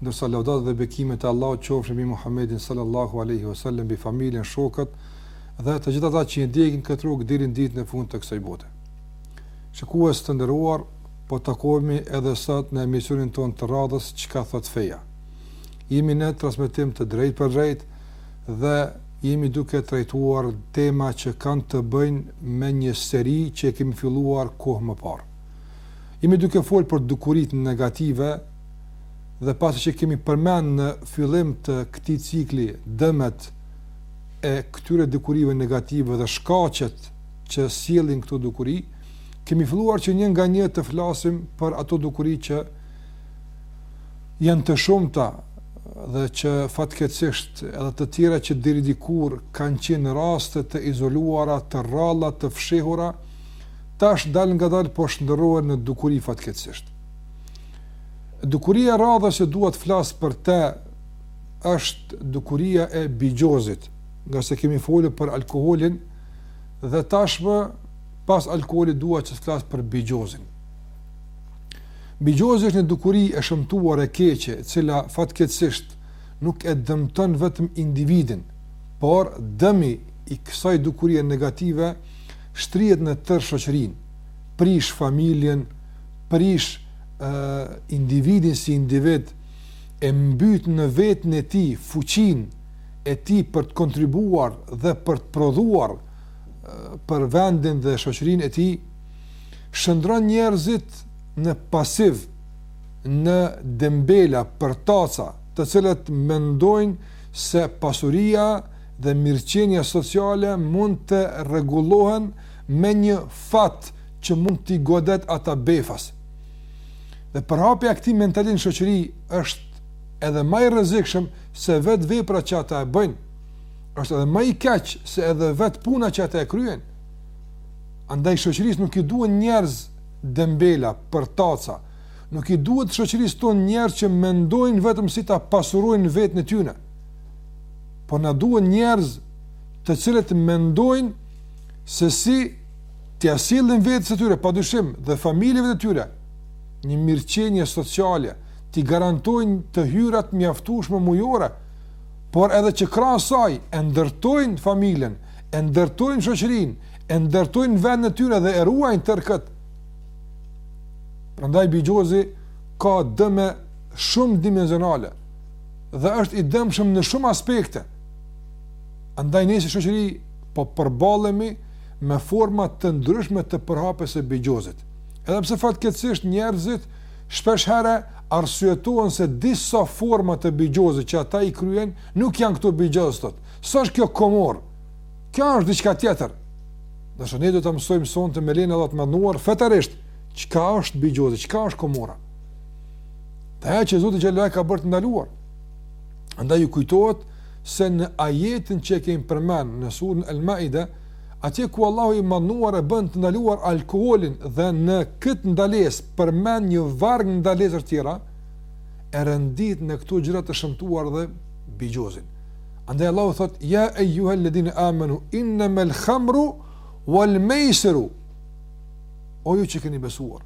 Ndërsa lavdat dhe bekimet e Allahut qofshin mbi Muhammedin sallallahu alejhi ve sellem, mbi familjen, shokët dhe të gjithë ata që i ndjekin këtë rrugë deri në ditën e fundit të kësaj bote. Shikues të nderuar, po takohemi edhe sot në emisionin tonë të radhës Çka thotë feja. Jemi në transmetim të drejtpërdrejtë dhe jemi duke trajtuar tema që kanë të bëjnë me një seri që e kemi filluar kohë më parë. Jemi duke folur për dukuritë negative dhe pasi që kemi përmend në fillim të këtij cikli dëmet e këtyre dukurive negative dhe shkaqet që sjellin këto dukuri, kemi filluar që një nga një të flasim për ato dukuri që janë të shumta dhe që fatkeqësisht edhe të tjera që deri dikur kanë qenë raste të izoluara, të rralla, të fshehura, tash dalëngadalë po shndërrohen në dukuri fatkeqësisht. Dukuria e radhës që dua të flas për të është dukuria e bixhozit, ngase kemi folur për alkoolin dhe tashmë pas alkoolit dua që të flas për bixhozin. Bixhozi është një dukuri e shëmtuar e keqe, e cila fatkeqësisht nuk e dëmton vetëm individin, por dëmi i kësaj dukurie negative shtrihet në tërë shoqërinë, prish familjen, prish individin si individ, e mbyt në veten e tij fuqinë e tij për të kontribuar dhe për të prodhuar për vendin dhe shoqërinë e tij, shndërron njerëzit në pasivë, në dembela, përtaca, të cilët mendojnë se pasuria dhe mirëqenia sociale mund të rregullohen me një fat që mund t'i godet ata befas. Dhe përhapja e këtij mentaliteti në shoqëri është edhe ma i rrezikshëm se vetë vepra që ata e bëjnë. Është edhe ma i keq se edhe vetë puna që ata e kryejnë. Andaj shoqërisë nuk i duhen njerëz dembela, përtaca. Nuk i duhet shoqërisë tonë njerëz që mendojnë vetëm si ta pasurojnë veten e tyne. Por na duhet njerëz të cilët mendojnë se si t'ia sjellin vetes së tyre, pa dyshim, dhe familjeve të tyre, një mirëqenie sociale, t'i garantojnë të hyra të mjaftueshme mujore, por edhe që krahas saj e ndërtojnë familjen, e ndërtojnë shoqërinë, e ndërtojnë vendin e tyre dhe e ruajnë tërë këtë. Prandaj, bixhozi ka dëme shumëdimensionale dhe është i dëmshëm në shumë aspekte. Andaj, ne si shoqëri po përballemi, me forma të ndryshme të përhapjes së bigjozit. Edhe pse fatkeqësisht njerëzit shpesh herë arsyetohen se disa forma të bigjozit që ata i kryejnë nuk janë këto bigjoz thotë. S'është kjo komor. Kjo është diçka tjetër. Dashur ne do të mësojmë sonte me lejen e Allahut të madhëruar fetarisht çka është bigjozi, çka është komora. Dhe ajo që Zoti xhallahu ka bërë të ndaluar. Andaj ju kujtohet se në ajetin që e kemi përmend në surën Al-Maida, atje ku Allahu i madhëruar e bën të ndaluar alkoholin dhe në këtë ndalesë përmend një varg ndalesa të tjera, e rendit në këto gjëra të shëmtuara dhe bigjozin. Andaj Allahu thot: "Ya ayyuhal ladina amanu innamal khamru wal maysiru" O ju që keni besuar,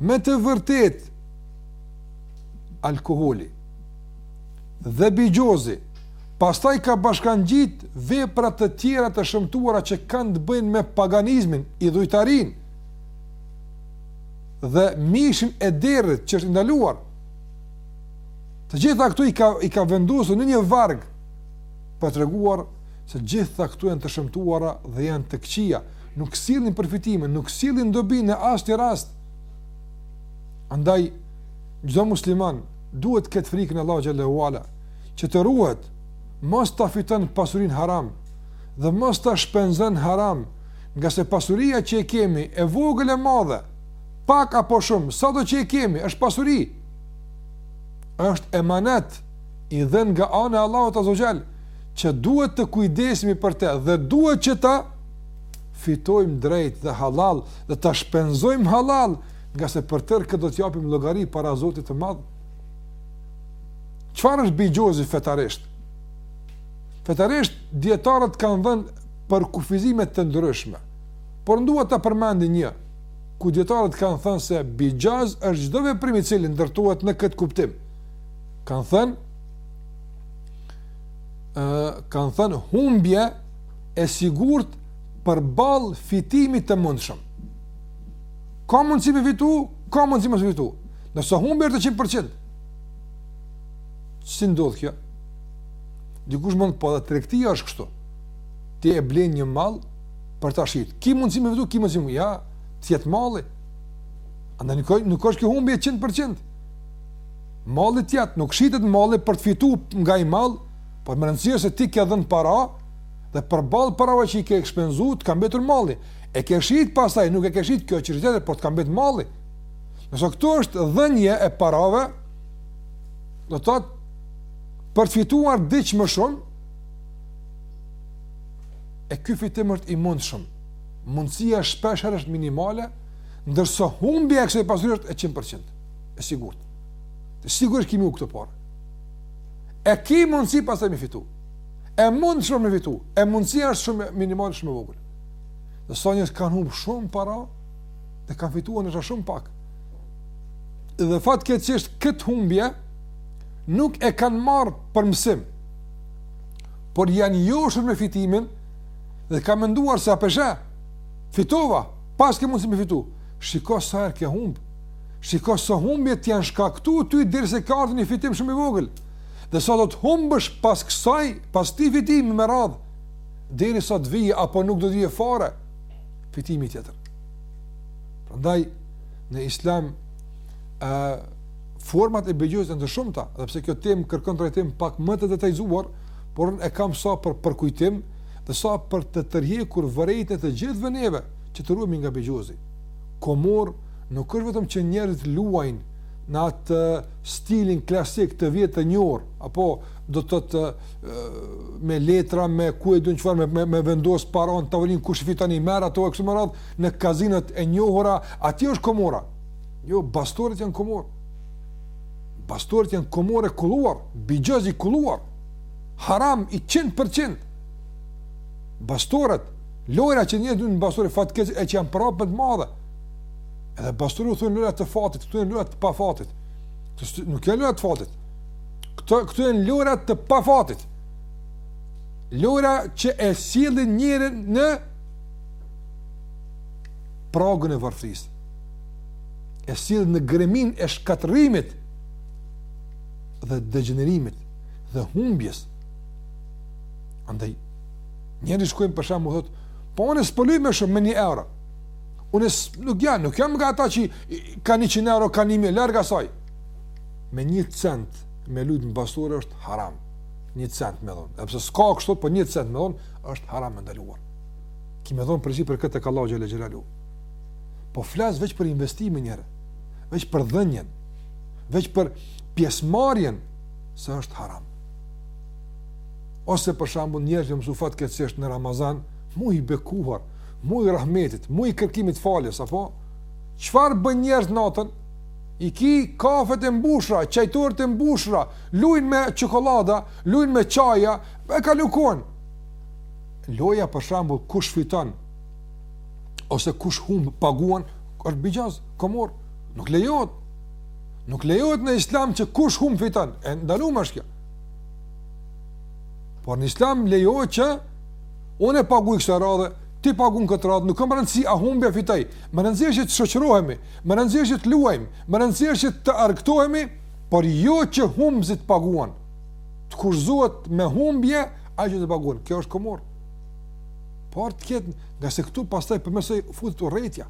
me të vërtetë alkoholi dhe bigjozi, pastaj ka bashkangjit vepra të tjera të shëmtuara që kanë të bëjnë me paganizmin, idhujtarinë dhe mishin e derrit që është i ndaluar. Të gjitha këto i ka i ka vendosur në një varg për të treguar se të gjitha këto janë të shëmtuara dhe janë të këqija, nuk sillin përfitime, nuk sillin dobi në asnjë rast. Andaj çdo musliman duhet të ketë frikën e Allahut xhelle ue ala, që të ruhet mos ta fiton pasurinë haram dhe mos ta shpenzon haram, ngase pasuria që e kemi e vogël e madhe, pak apo shumë, sado që e kemi, është pasuri. Është emanet i dhënë nga ana e Allahut azze ue xhel, që duhet të kujdesemi për të dhe duhet që ta fitojmë drejt dhe hallall dhe ta shpenzojmë hallall ngase për tërë këtë do të japim llogari para Zotit të Madh. Çfarë është bigjozi fetarisht? Fetarisht dijetarët kanë dhënë përkufizime të ndryshme. Por unë dua ta përmend një ku dijetarët kanë thënë se bigjoz është çdo veprim i cili ndërtohet në këtë kuptim. Kanë thënë ë kanë thënë humbje e sigurt përballë fitimit të mundshëm. Ka mundësi me fitu, ka mundësi me fitu. Ndërsa humbja është 100%. Si ndodh kjo? Dikush mund të thotë edhe tregtia është kështu. Ti e blen një mall për ta shit. Ki mundësi me fitu, ki mundësi me fitu. Jo, të jet malli. Andaj nuk, nuk është kjo humbje 100%. Malli të jet, nuk shitet malli për të fitu nga ai mall, por me rëndësi është se ti ke dhënë para, dhe përballë parave që i ke shpenzu, të ka mbetur malli. E ke shit pastaj, nuk e ke shit, kjo tjetër, por të ka mbet malli. Ndërsa këtu është dhënie e parave, do të thotë, për të fituar diç më shumë, e ky fitim është i mundshëm. Mundësia shpeshherë është minimale, ndërsa humbja e kësaj pasurie është e 100%. E sigurt. Të sigurt ki me i hup këto pare. E ki mundësi pastaj me fitu. E mundshme me fitu. E mundësia është shumë minimale, shumë e vogël. Dhe sa njerëz kanë humb shumë para dhe kanë fituar ndoshta shumë pak. Dhe fatkeqësisht këtë humbje nuk e kanë marrë për mësim, por janë joshur me fitimin dhe kanë menduar se a pe, she, fitova, paske mundësi me fitu, shiko sa herë ke humb, shiko sa humbje të janë shkaktu ty derisa ka ardhë një fitim shumë i vogël, dhe sa do të humbësh pas kësaj, pas këtij fitimi me radhë, derisa të vijë apo nuk do të vijë fare, fitimi tjetër. Prandaj në Islam ë format e bixhozit janë të shumta, edhe pse kjo temë kërkon trajtim pak më të detajzuar, por unë e kam sa për përkujtim dhe sa për të tërhequr vërejtjen e të gjithëve neve që të ruhemi nga bixhozi. Komor nuk është vetëm që njerëzit luajnë në atë stilin klasik të vjetër të njohur, apo do të të me letra, me ku e di unë çfarë, me, me, me vendos paren në tavolinë kush i fiton i merr ato e kështu me radhë në kazinot e njohura, aty është komori. Jo, bastoret janë komor. Bastoret janë komor i kulluar, bixhoz i kulluar. Haram i 100%. Bastoret, lojra që njerëzit në bastore fatkeqe që janë prapë më të madhe. Edhe bastore u thonë lojra të fatit, këto janë lojra të pafatit. Këto nuk janë lojra të fatit. Këto, këto janë lojra të pafatit. Lojra që e sjellin njerin në pragun e varfërisë. E sjellin në greminën e shkatërrimit dhe degjenerimit dhe humbjes. Andaj, njerëzit shkojnë për shembull thotë, po unë s'po luj me shumë, me një euro. Unë nuk jam, nuk jam nga ata që ka njëqind euro, ka një mijë, larg asaj. me një cent me lujt në bastore është haram. Një cent me dhon. Edhe pse s'ka kështu, po një cent me dhon është haram, e ndaluar. Ki me dhon përgjigje për këtë tek Allahu xhele xhelaluhu. Po flas veç për investimin njëre, veç për dhënien, veç për pjesëmarrjen se është haram. Ose për shembull njerëz që mësu fatkeqësisht në Ramazan, muj i bekuar, muj i rahmetit, muj i kërkimit faljes apo çfarë bën njerëz natën? I ki kafet e mbushura, çajtoret e mbushura, lujnë me çokolada, lujnë me çaja, e kalu kohën. Loja për shembull kush fiton ose kush humb paguan, është bixhoz, kumar, nuk lejohet. Nuk lejohet në islam që kush humb, fiton, e ndaluar është kjo. Por në islam lejohet që unë e paguaj këtë radhë, ti pagun këtë radhë, nuk ka rëndësi a humbi a fitoj. Me rëndësi është të shoqërohemi, Me rëndësi është që të luajmë, me rëndësi është që të argëtohemi, por jo që humbësi të paguan. Të kushtëzohet me humbje, ai që të paguan. Kjo është kumar. Por të ketë, ngase këtu pastaj përmes saj futet urrejtja,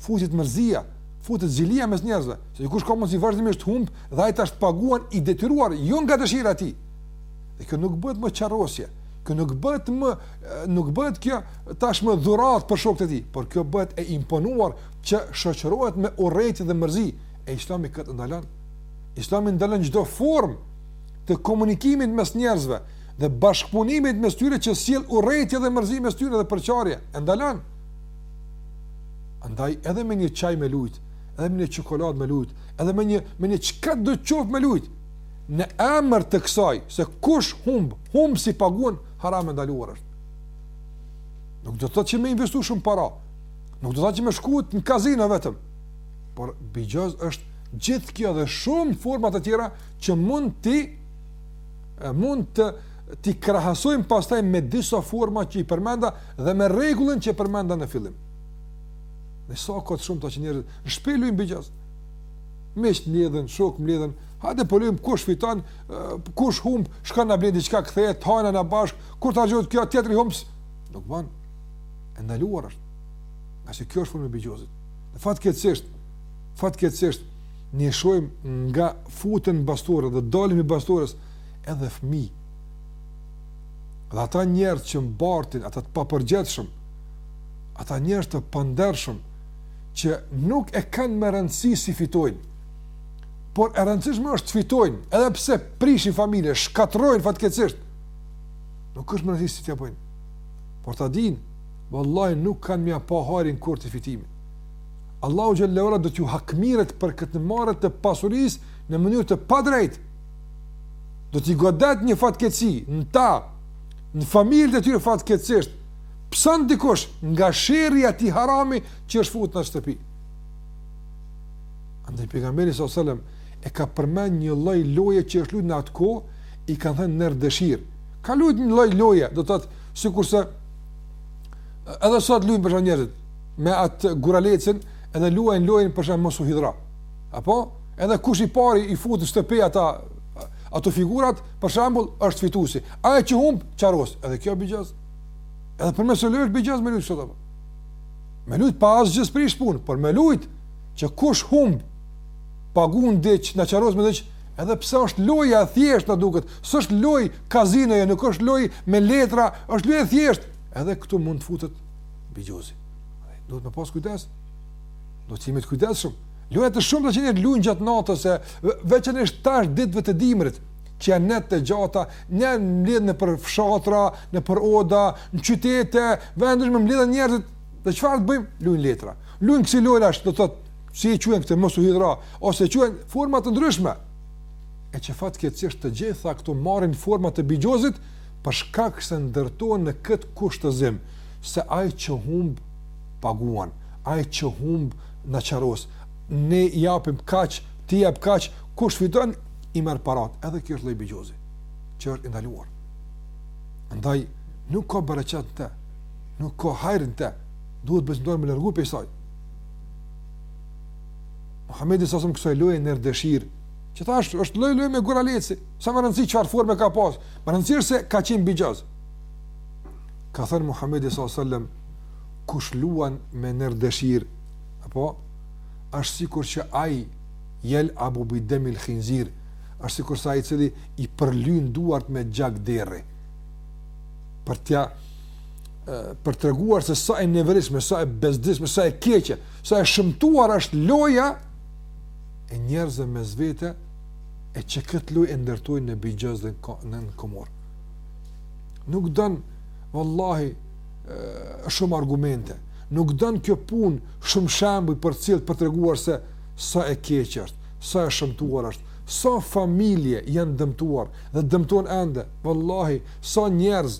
futet mërzia, futet zilia mes njerëzve, se dikush ka mundësi vazhdimisht humb, dhe ai tash paguan i detyruar, jo nga dëshira e tij. Dhe kjo nuk bëhet më qerasje, kjo nuk bëhet më nuk bëhet kjo tashmë dhuratë për shokët e tij, por kjo bëhet e imponuar që shoqërohet me urrejtje dhe mërzi, e Islami këtë e ndalon. Islami ndalon çdo formë të komunikimit mes njerëzve dhe bashkëpunimit mes tyre që sjell urrejtje dhe mërzi mes tyre dhe përçarje, e ndalon. Andaj edhe me një çaj me lujt, edhe me një çokoladë me lujt, edhe me një me një çkado të qoftë me lujt. Në emër të kësaj se kush humb, humbësi paguan, haram e ndaluar është. Nuk do të thotë që me investu shumë para. Nuk do të thotë që me shku në kazino vetëm. Por bixhoz është gjithë kjo dhe shumë forma të tjera që mund t'i, mund t'i krahasojmë pastaj me disa forma që i përmenda dhe me rregullin që përmenda në fillim. Mjerisht ka shumë njerëz që në shpi lujnë bixhoz. Miqtë mblidhen, shokët mblidhen, hajde po lujm, kush fiton, kush humb, shkon na blen diçka, kthehet hajmë na bashkë, kur radhës kjo tjetri humb, nuk bën. E ndaluar është. Ngase kjo është formë e bixhozit. Fatkeqësisht, fatkeqësisht ne shohim kah futen në bastore dhe dalin prej bastores edhe fëmijë. Dhe ata njerëz që mbartin, ata të papërgjegjshëm, ata njerëz të pandershëm që nuk e kanë me rëndësi si fitojnë. por e rëndësishme është të fitojnë, edhe pse prishin familje, shkatërrojnë fatkeqësisht, nuk është me rëndësi si t'ia bëjnë, por ta dinë, vallahi nuk kanë me ia pa hajrin kurrë atij fitimi. Allahu xhel-le ve ala do t'ju hakmerret për këtë marrje të pasurisë në mënyrë të padrejtë. Do t'i godet një fatkeqësi në ta, në familjet e tyre fatkeqësisht, pëson dikush nga sherri i atij harami që është fut në shtëpi. Andaj pejgamberi a.s. selam e ka përmend një lloj loje që është luajtur në atë kohë, i kanë thënë nerdeshir. Ka luajtur një lloj loje, do të thotë sikurse edhe sot luajnë njerëzit me atë guralecën, edhe luajnë lojën për shkak mos u hidhëro. Apo edhe kush i pari i fut në shtëpi ata ato figurat, për shembull, është fituesi. Ai që humb çaros, edhe kjo bixhoz. Edhe për mos u bo bixhoz me lujt sot apo. Me lujt pa asgjë s'prish punë, por me lujt që kush humb pagun diçka, na çaros me diçka, edhe pse është loja e thjeshtë na duket, s'është lojë kazinoje, nuk është lojë me letra, është lojë e thjeshtë. Edhe këtu mund të futet bixhozi. Duhet me pas kujdes. Duhet të jemi të kujdesshëm. Lojëra të shumta që ne luajmë gjatë natës, veçanërisht tash ditëve të dimrit, që janë net të gjata, ne mblidhemi nëpër fshatra, nëpër oda, në qytete, vende ku mbledhen njerëzit, dhe çfarë të bëjmë? Luajmë letra. Lujn kësi lojrash, do të thotë, si e qujn këtë mos u hidhëro, ose qujn forma të ndryshme. E që fatkeqësisht të gjitha këto marrin forma të bixhozit, për shkak se ndërtohen në këtë kushtëzim, se ai që humb paguan, ai që humb na çaros, ne japim kaq, ti jap kaq, kush fiton, i merr parat, edhe kjo është lloj bixhozi, që është i ndaluar. Ndaj, nuk ka bereqet në te, nuk ka hajr në te, Duhet besimtari me largu prej saj. Muhamedi a.s. kësaj loje nerdeshir. Që thash është lloj loje me guralecë. S'ka rëndësi çfarë forme ka pas. Me rëndësi është se ka qenë bixhoz. Ka thënë Muhamedi a.s. selam kush luan me nerdeshir apo është sikur që ai jel'abu bi demil khinzir është sikurse ai i cili i përlyn duart me gjak derri për t'ia për të treguar se sa e neveritshme, sa e bezdisshme, sa e keqe, sa e shëmtuar është loja e njerëzve mes vete e që këtë lojë e ndërtojnë në bixhoz dhe në në kumar. Nuk don, vallahi, shumë argumente, nuk don kjo punë shumë shembuj përsëri për të treguar se sa e keqe është, sa e shëmtuar është, sa familje janë dëmtuar dhe dëmtohen ende, vallahi, sa njerëz,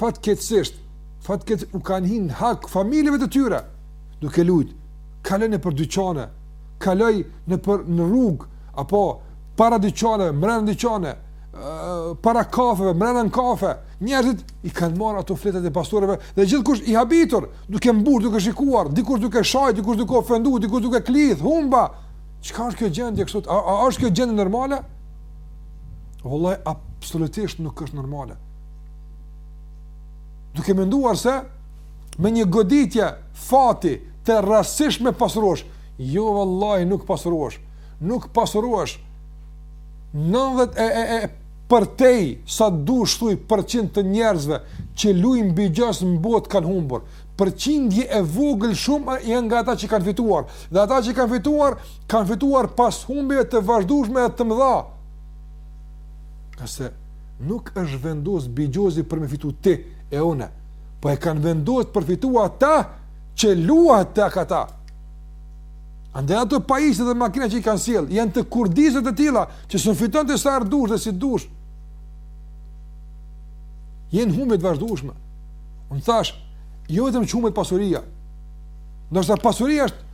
fatkeqësisht, fatkeq u kanë hi në hak familjeve të tyre, duke lujt, kaloj nëpër dyqane, kaloj nëpër në rrugë, apo para dyqaneve, mrena dyqane, para kafeve, mrena në kafe, njerëzit i kanë marrë ato fletet e bastoreve, dhe gjithkush i habitur, duke mburr, duke shikuar, dikush duke shaj, dikush duke ofendu, dikush duke klith, humba, çka është kjo gjendje kështu, a, a është kjo gjendje normale? Vallahi, absolutisht nuk është normale. Duke menduar se me një goditje fati të rastësishme pasurohesh. Jo vallahi nuk pasurohesh. Nuk pasurohesh. 90 e e e përtej sa dush thuj për qind të njerëzve që lujnë bixhoz në botë kanë humbur, përqindje e vogël shumë janë nga ata që kanë fituar dhe ata që kanë fituar kanë fituar pas humbjeve të vazhdushme e të mëdha nëse Nuk është vendos bixhozi për me fitu ti e une, po e kanë vendos për fitu ata që luhet tek ata. Andaj ato pajisje dhe makina që i kanë sjellë, janë të kurdisura të tilla, që s'mun fiton ti sa herë dush dhe si dush. Janë humbje t' vazhdushme. Unë thashë, jo vetëm që humbet pasuria, ndoshta pasuria është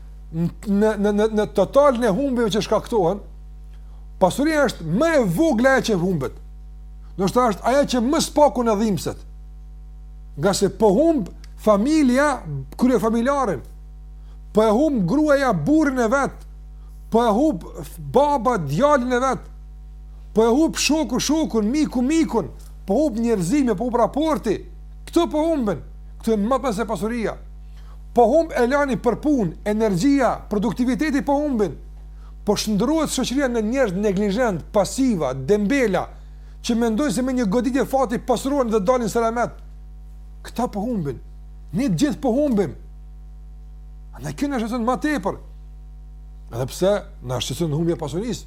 në, në, në, në totalin e humbjeve që shkaktohen, Pasuria është më e vogla e që humbet. Ndoshta është ajo që më së paku na dhimbset. Ngase po humb familja kryefamiljarin, po e humb gruaja burrin e vet, po e humb baba djalin e vet, po e humb shoku shokun, miku mikun, po humb njerëzime, po humb raporti, këto po humbin, këto më të mëdha se pasuria. Po humb elani për punë, energjia, produktiviteti po humbin, Po shndërrohet shoqëria në njerëz neglizhentë, pasiva, dembela, që mendojnë se me një goditje fati pasurohen dhe dalin selamet. Këta po humbin. Ne të gjithë po humbim. Andaj kjo na shqetëson ma tepër. Edhe pse na shqetëson humbja e pasurisë,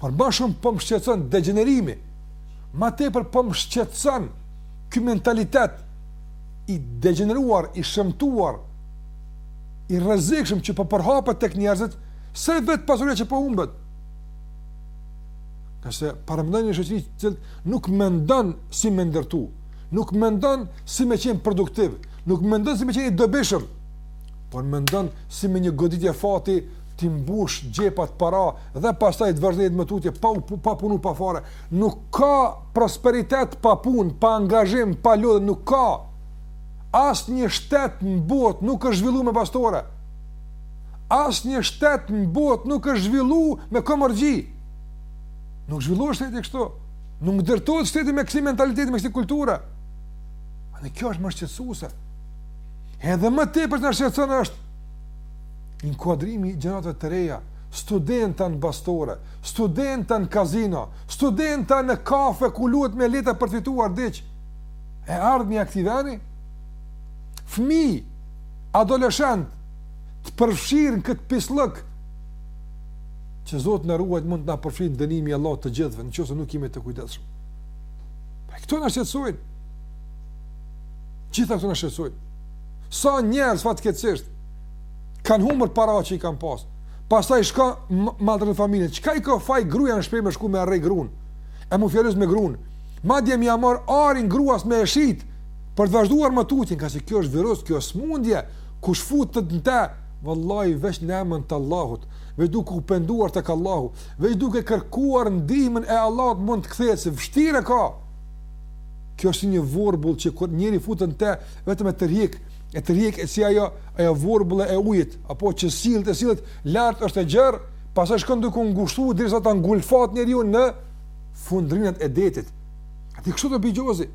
por ma shumë po më shqetëson degjenerimi. Ma tepër po më shqetëson ky mentalitet i degjeneruar, i shëmtuar, i rrezikshëm që po përhapet tek njerëzit, se vetë pasuria që po humbet. Nëse paramendon një shoqëri e cila nuk mendon si me ndërtu, nuk mendon si me qenë produktiv, nuk mendon si me qenë i dobishëm, por mendon si me një goditje fati t'i mbush xhepat para dhe pastaj të vazhdon jetën më tutje pa u pa punu pa fare. Nuk ka prosperitet pa punë, pa angazhim, pa lodhje, nuk ka. Asnjë shtet në botë nuk është zhvillu me bastore. Asnjë shtet në botë nuk është zhvillu me kumarxhi. Nuk zhvillohet shteti kështu. Nuk ndërtohet shteti me kësi mentaliteti, me kësi kulture. Andaj kjo është më shqetsuse. Edhe më tepër që na shqetson është inkuadrimi i gjeneratave të reja, studenta në bastore, studenta në kazino, studenta në kafe ku luhet me letra për të fituar diçka. e ardhmja e këtij vendi, fëmijë, adoleshentë, të përfshirë në këtë pisllëk, që Zoti na ruajt mund të na përfshijë dënimi i Allahut të gjithëve, në qoftë se nuk jemi të kujdeshëm. Pra, këto na shqetësojnë. Gjitha këto na shqetësojnë. Sa njerëz fatkeqësisht kanë humbur para që i kanë pasë. Pastaj shkatërron familjen, çka i ka faj gruja në shpi me shku me e rreh grun, e m'u fjalos me grun, Madje me ia marr arin gruas me e shit për të vazhduar më tutje, ngase kjo është virus, kjo është smundje, kush futet në te, vallahi veç në emën të Allahut, veç duke u penduar tek Allahu, veç duke kërkuar ndihmën e Allahut mund të kthehet se vështirë e ka. Kjo është si një vorbull që kur njeri futet në te, vetëm e tërheq, e tërheq e si ajo, ajo vorbulla e ujit, apo që sillet e sillet, lartë është e gjerë, pastaj shkon duke u ngushtu, derisa ta ngulfat njeriun në fundrinat e detit. Edhe kështu është bixhozi.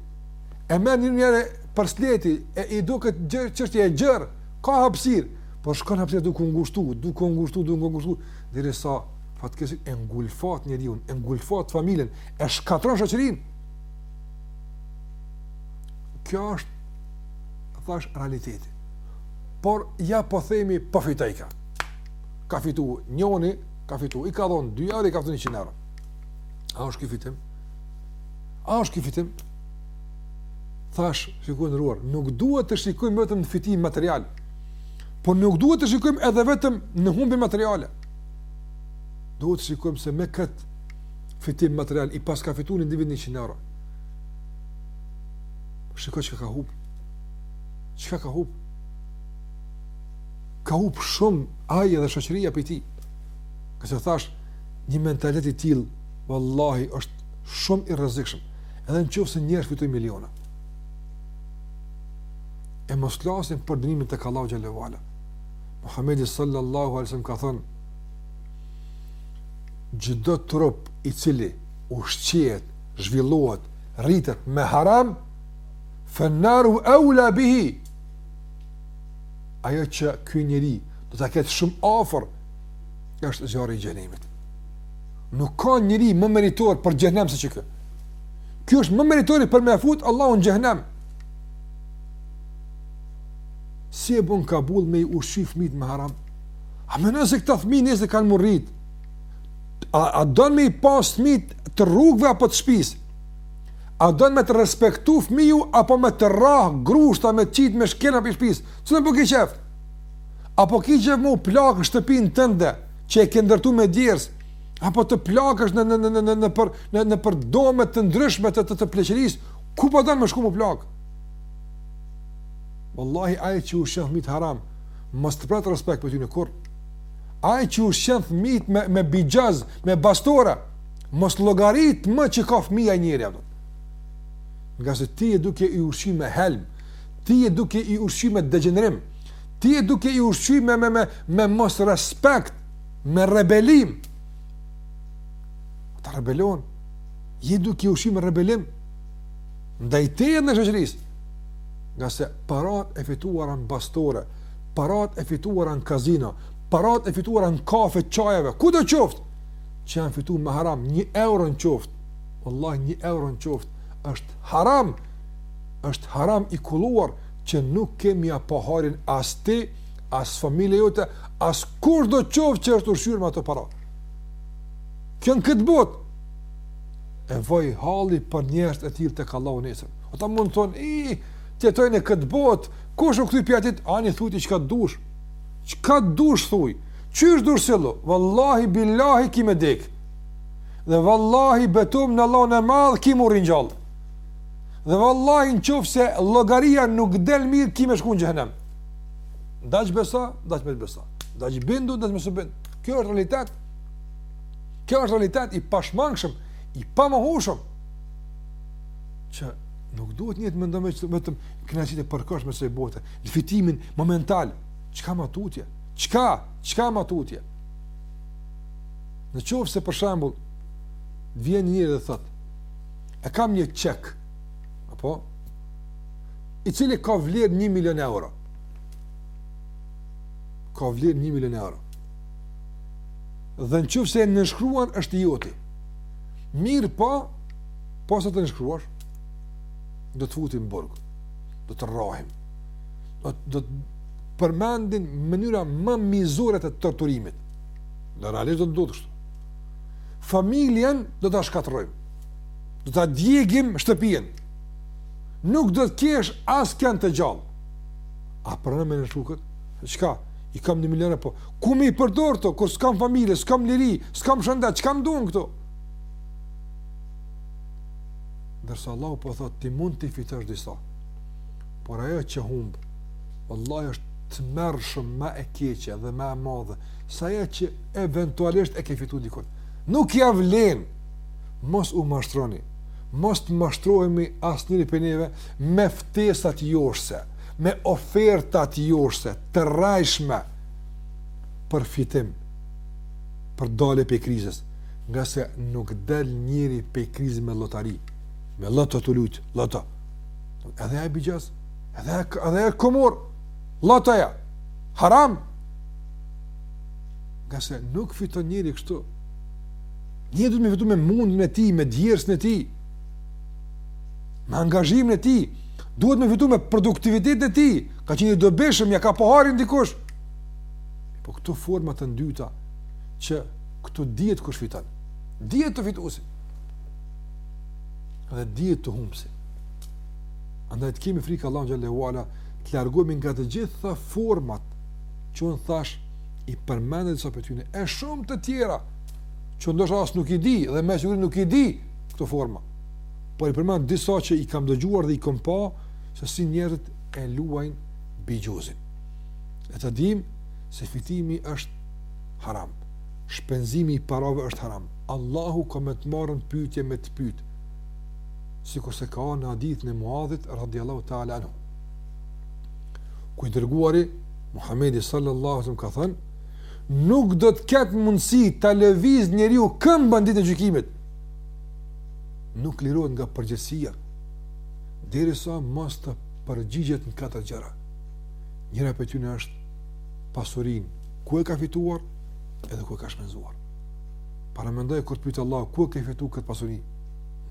E merr njeri prej së leti, e i duket gjë çështje e gjerë, ka hapësir, por shkon hapësira duke u ngushtu, duke u ngushtu, duke u ngushtu, derisa fatkeqësisht e ngulfat njeriun, e ngulfat familjen, e shkatërron shoqërinë. Kjo është thash realiteti. Por ja po themi po fitoi ka. Ka fituar njeri, ka fituar, i ka dhënë 2 euro, i ka dhënë 100 euro. A është ky fitim? A është ky fitim? Thash, shiko i nderuar, nuk duhet të shikojmë vetëm në fitim material, por nuk duhet të shikojmë edhe vetëm në humbjen materiale. Duhet të shikojmë se me këtë fitim material i paska fitu individi njëqind euro. Shiko çka ka hup. Çka ka hup? Ka hup shumë ai edhe shoqëria prej tij. Se thash, një mentalitet i tillë vallahi është shumë i rrezikshëm. Edhe në qoftë se njerëz fitojnë miliona. E mos flasim për dënimin tek Allahu xhalla wa ala. Muhamedi sallallahu alaihi wasallam ka thënë çdo trup i cili ushqehet, zhvillohet, rritet me haram, fënaru eula bihi. Ajo që ky njeri do ta ketë shumë afër është zjarri i xhehenemit. Nuk ka njeri më meritor për xhehenem se sa ky. Ky është më meritori për me e fut Allahu në xhehenem. Si e bën kabull me i ushqy fëmijt me haram? A mendon se këta fëmijë nesër kanë m'u rrit, a, a don me i pas fëmijt të rrugve apo të shpis? A don me të respektu fëmiju apo me të rrah grushta me të qit me shkelma prej shpis? S'e ki qef? Apo ki qejf m'u plakë në shtëpinë tënde, që e ke ndërtu me djersë, apo të plakesh në, në, në, në, në, nëpër, në, nëpër dome të ndryshme të, të, të pleqerisë, ku po don me shku m'u plakë? Vallahi ai që ushqen fëmitë haram, mos të pret respekt për ty kurrë. Ai që ushqen fëmitë me me bixhaz, me bastore, mos llogarit më që ka fëmija njeri apo. Ngase ti je duke i ushqy me helm, ti je duke i ushqy me degjenerim, Ti je duke i ushqy me me me me mosrespekt, me rebelim. Ta rebelon. Je duke i ushqy me rebelim ndaj teje e shoqërisë. Ngase paret e fituara në bastore, paret e fituara në kazino, paret e fituara në kafe-çajeve, kudo qoftë, që janë fitu me haram, një euro në qoftë, vallahi një euro në qoftë, është haram, është haram i kulluar, që nuk ke me ja pa hajrin as ti, as familja jote, as kushdo qoftë që është ushqyer me ato para. Kjo në këtë botë, e vaj halli për njerëz të tillë te Allahu nesër. Ata mund të thonë, i, të jetoj në këtë botë, kush u kthy pi atit, ani thuj ti çka të dush, çka të dush thuj, qysh dush sillu, vallahi, billahi, ki me dek, dhe vallahi, betohem në Allahun e madh, ki m'u ringjallë. Dhe vallahi në qoftë se llogaria nuk del mirë, ki me shku në xhehenem. N'daç beso, n'daç mos beso. N'daç bindu, n'daç mos bindu. Kjo është realitet. Kjo është realitet i pashmangshëm, i pamohueshëm. Që nuk duhet ne të mendojmë që vetëm kënaqësitë e përkohshme të kësaj bote. Në fitimin momental, çka ma tutje? Çka? Çka ma tutje? Në qoftë se për shembull, vjen një njeri dhe thotë, e kam një çek. Apo i cili ka vlerë 1 milion euro. Ka vlerë 1 milion euro. Dhe në qoftë se e nënshkruan është i joti. Mirëpo, pasi ta nënshkruash, do të futim në burg, do të rrahim, do të, do të përmenden mënyra më mizore të torturimit. Dhe realisht do të ndodhë kështu. Familjen do ta shkatërrojmë. do ta djegim shtëpinë. Nuk do të kesh askënd të gjallë. A pranon me nënshkru? Çka? I kam një milion, po. Ku me i përdorë këto, kur s'kam familje, s'kam liri, s'kam shëndet, çka më duhen këto? Ndërsa Allahu po thotë, ti mund t'i fitosh disa. Por ajo që humb, vallahi është tmerrshëm ma e keqe dhe ma e madhe, sa ajo që eventualisht e ke fitu dikur. Nuk ja vlen, Mos u mashtroni. Mos të mashtrohemi asnjëri prej neve me ftesat joshse, me ofertat joshse të rrejshme për fitim, për dalje prej krizës, ngase nuk del njeri prej krizë me llotari, me lloto tu lujt, lloto. Edhe ai bixhoz, edhe edhe ai komor, llotoja. Haram. Ngase nuk fiton njeri kështu. Njeri duhet me fitu me mundin e tij, me djersën e tij, me angazhimin e tij, duhet me fitu me produktivitetin e tij, ka qenë i dobishëm, ja ka pa hajrin dikush. Po këto forma të ndyta, që këtu dihet kush fiton, dihet te fitusi, dhe dihet te humbsi. Andaj të kemi frikë Allahun xhele ve ala, të largohemi nga të gjitha format, që unë thash, i përmenda disa prej tyne, e shumë të tjera, që ndoshta as nuk i di dhe me siguri nuk i di këto forma. Por i përmenda disa që i kam dëgjuar dhe i kam pa se si njerëzit e luajnë bixhozin. E ta dimë se fitimi është haram. Shpenzimi i parave është haram. Allahu ka me të marrë në pyetje me të pyet. Sikurse ka në hadithin e Muadhit radhiyallahu ta'ala anhu. Ku i dërguari Muhamedi sallallahu alaihi wasallam ka thënë Nuk do të ketë mundësi ta lëviz njeriu këmbën ditën e gjykimit. Nuk lirohet nga përgjegjësia derisa mos të përgjigjet në katër gjëra. Njëra prej tyre është pasurinë, ku e ka fituar edhe ku e ka shpenzuar. Paramendoje kur të pyet Allahu, ku e ke fituar këtë pasuri?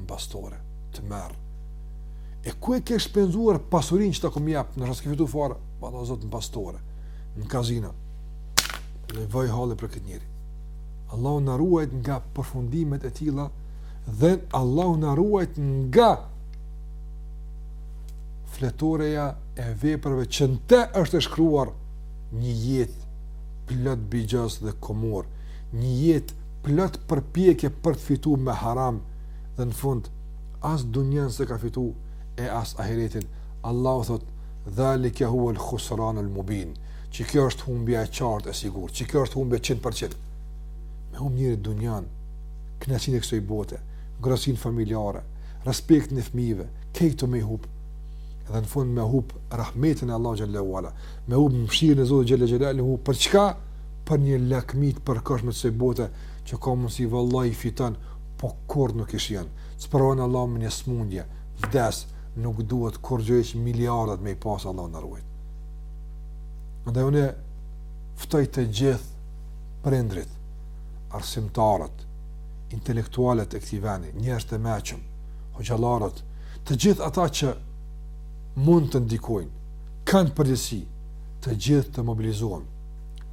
Në bastore, tmerr. E ku e ke shpenzuar pasurinë që ta kam jap, nëse s'ke fituar fare? Pa Allah Zot në bastore. në kazina. Dhe vaj halli për këtë njeri. Allahu na ruajt nga përfundimet e tilla dhe Allahu na ruajt nga fletoreja e veprëve që në te është e shkruar një jetë plot bixhoz dhe komor, një jetë plot përpjekje për të fitu me haram dhe në fund, as dunjanë s'e ka fitu e as ahiretin. Allahu thotë, Dhalike huwa el khusranu el mubin, që kjo është humbja e qartë e sigurt, që kjo është humbje 100%. Me humb njeri dunjanë, kënaqësinë e kësaj bote, ngrohtësinë familjare, respektin e fëmijëve, këto këtu me humb. Dhe në fund me humb rahmetin e Allahut xhele ve ala, me humb mëshirën e Zotit xhele xhelaluhu për çka? Për një lakmi të përkohshme të kësaj bote që ka mundësi vallahi i fiton, po kurrë nuk i shijon. Sprovon Allahu me një smundje, vdes, nuk duhet kurgjë hiç miliardat me i pas Allahu na ruajt. Andaj unë ftoj të gjithë prindërit, arsimtarët, intelektualët e këtij vendi, njerëz të mençëm, hoxhallarët, të gjithë ata që mund të ndikojnë, kanë përgjegjësi, të gjithë të mobilizohem,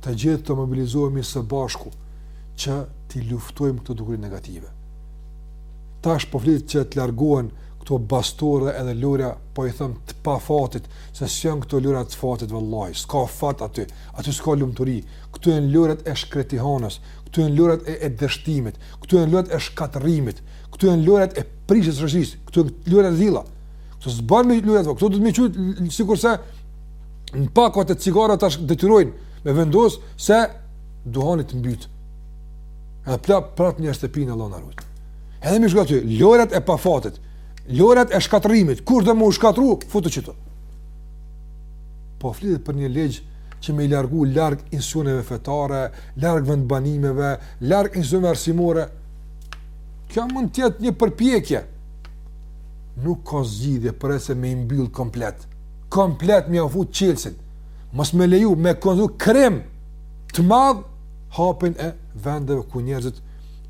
të gjithë të mobilizohemi së bashku, që t'i luftojmë këto dukuritë negative. Tash po flitet që të largohen Këto bastore edhe lojra po i thon të pafatit, se s'janë këto lojra të fatit vallahi, s'ka fat aty, aty s'ka lumturi, këto janë lojrat e shkretihanës, këto janë lojrat e e dështimit, këto janë lojrat e shkatërrimit, këto janë lojrat e prishjes së shoqërisë, këto janë lojra të tilla. Këto s'bën me lojrat këto do të më qyt sikurse në pakot e cigarave tash detyrojnë me vendos se duhani t'mbyt. Edhe pla prap njerëzit e pinë Allahu na rujt. Edhe me shkru aty, lojrat e pafatit, lojrat e shkatërrimit, kush do me u shkatërru, futu qitu. Po flitet për një ligj që me i largu larg institucioneve fetare, larg vendbanimeve, larg institucioneve arsimore. Kjo mund t'jetë një përpjekje. Nuk ka zgjidhje përveç se me i mbyllë komplet. Komplet me ia fut çelsin. Mos me leju me konsideru krim të madhë hapjen e vendeve ku njerëzit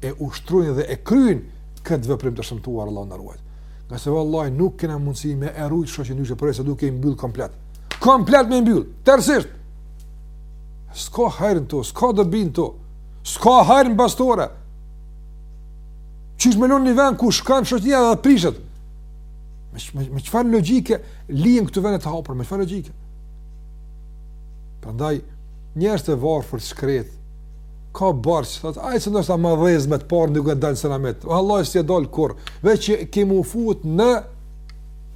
e ushtrojnë dhe e kryjnë këtë veprim të shëmtuar Allahu na ruajt. Ngase vallahi nuk kena mundësi me e rujt shoqninë ndryshe përveç se duke i mbyll komplet. Komplet me i mbyll, tërsisht. S'ka hajr n'to, s'ka dobi n'to, s'ka hajr n'bastore. Qysh me lon një vend ku shkon shoqnia dhe prishet. Me, me, me çfarë logjike lihen këto vende të hapura, me çfarë logjike. Prandaj, njerëz të varfër të shkretë, Ka borxh, thot, ai që ndoshta m'a ndez me të parë nuk e dalë selamit. Vallahi s'ke dal kurrë, veç që ke mu fut në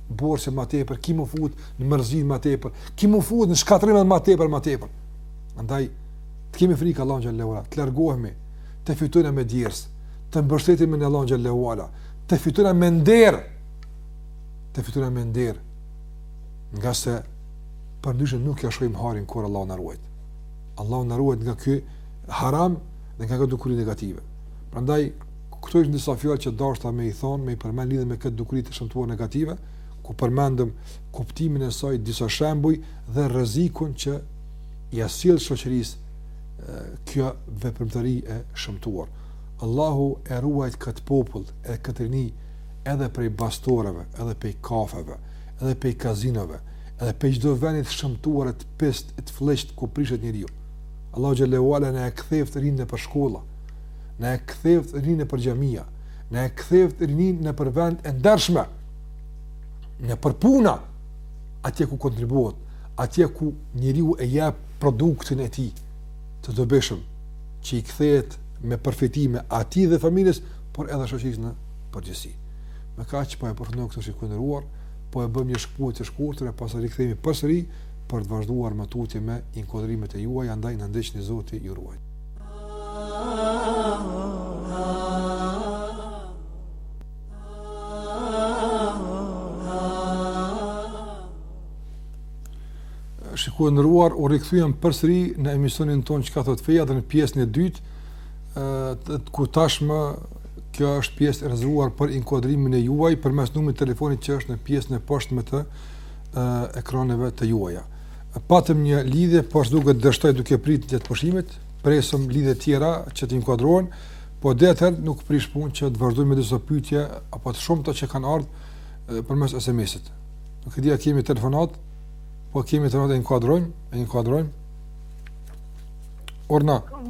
borxhe më tepër, ke mu fut në mërzi më tepër, ke mu fut në shkatërrim edhe më tepër, më tepër. Andaj të kemi frikë Allahun xhelle ve ala, të largohemi, të fitojmë me djersë, të mbështetemi në Allahun xhelle ve ala, të fitojmë me nder, të fitojmë me nder. Ngase përndryshe nuk ia shohim hajrin kurrë Allahu na ruajt. Allahu na ruajt nga ky haram dhe nga këto dukuri negative. Prandaj këto janë disa fjalë që dashta me i thon, me i përmend lidhje me këtë dukuri të shëmtuar negative, ku përmendëm kuptimin e saj, disa shembuj dhe rrezikun që ia sjell shoqërisë kjo veprimtari e shëmtuar. Allahu e ruajt këtë popull e këtë rini edhe prej bastoreve, edhe prej kafeve, edhe prej kazinove, Edhe prej çdo veni të shëmtuar e të pist e të flliqt ku prishet njeriu. Allahu xhelle ve ala na e ktheft rinë nëpër shkolla, na e ktheft rinë nëpër xhamia, na e ktheft rinë nëpër vende të ndershme, nëpër puna atje ku kontribuohet, atje ku njeriu e jep produktin e tij të dobishëm që i kthehet me përfitime atij dhe familjes, por edhe shoqërisë në përgjithësi. Me kaq po e përfundojmë këtë shikuar po e bëjmë një shkëputje të shkurtër e pastaj rikthehemi përsëri për të vazhduar më tutje me inkuadrimet e juaja, andaj na ndiqni Zoti ju ruajtë. Shikuar të nderuar, u rikthyem përsëri në emisionin tonë Çka thotë feja dhe në pjesën e dytë, ë ku tashmë Kjo është pjesë e rezervuar për inkuadrimin e juaj përmes numrit të telefonit që është në pjesën e poshtme të ekraneve të juaja. Patëm një lidhje, por si duket dështoi duke prit gjatë pushimit, presim lidhje tjera që të inkuadrohen, po deri atëherë nuk prish punë që të vazhdojmë me disa pyetje, apo të shumta që kanë ardhë përmes SMS-it. Nuk e di a kemi telefonat, po kemi telefonat e inkuadrojmë, e inkuadrojmë. Urdhno. Kam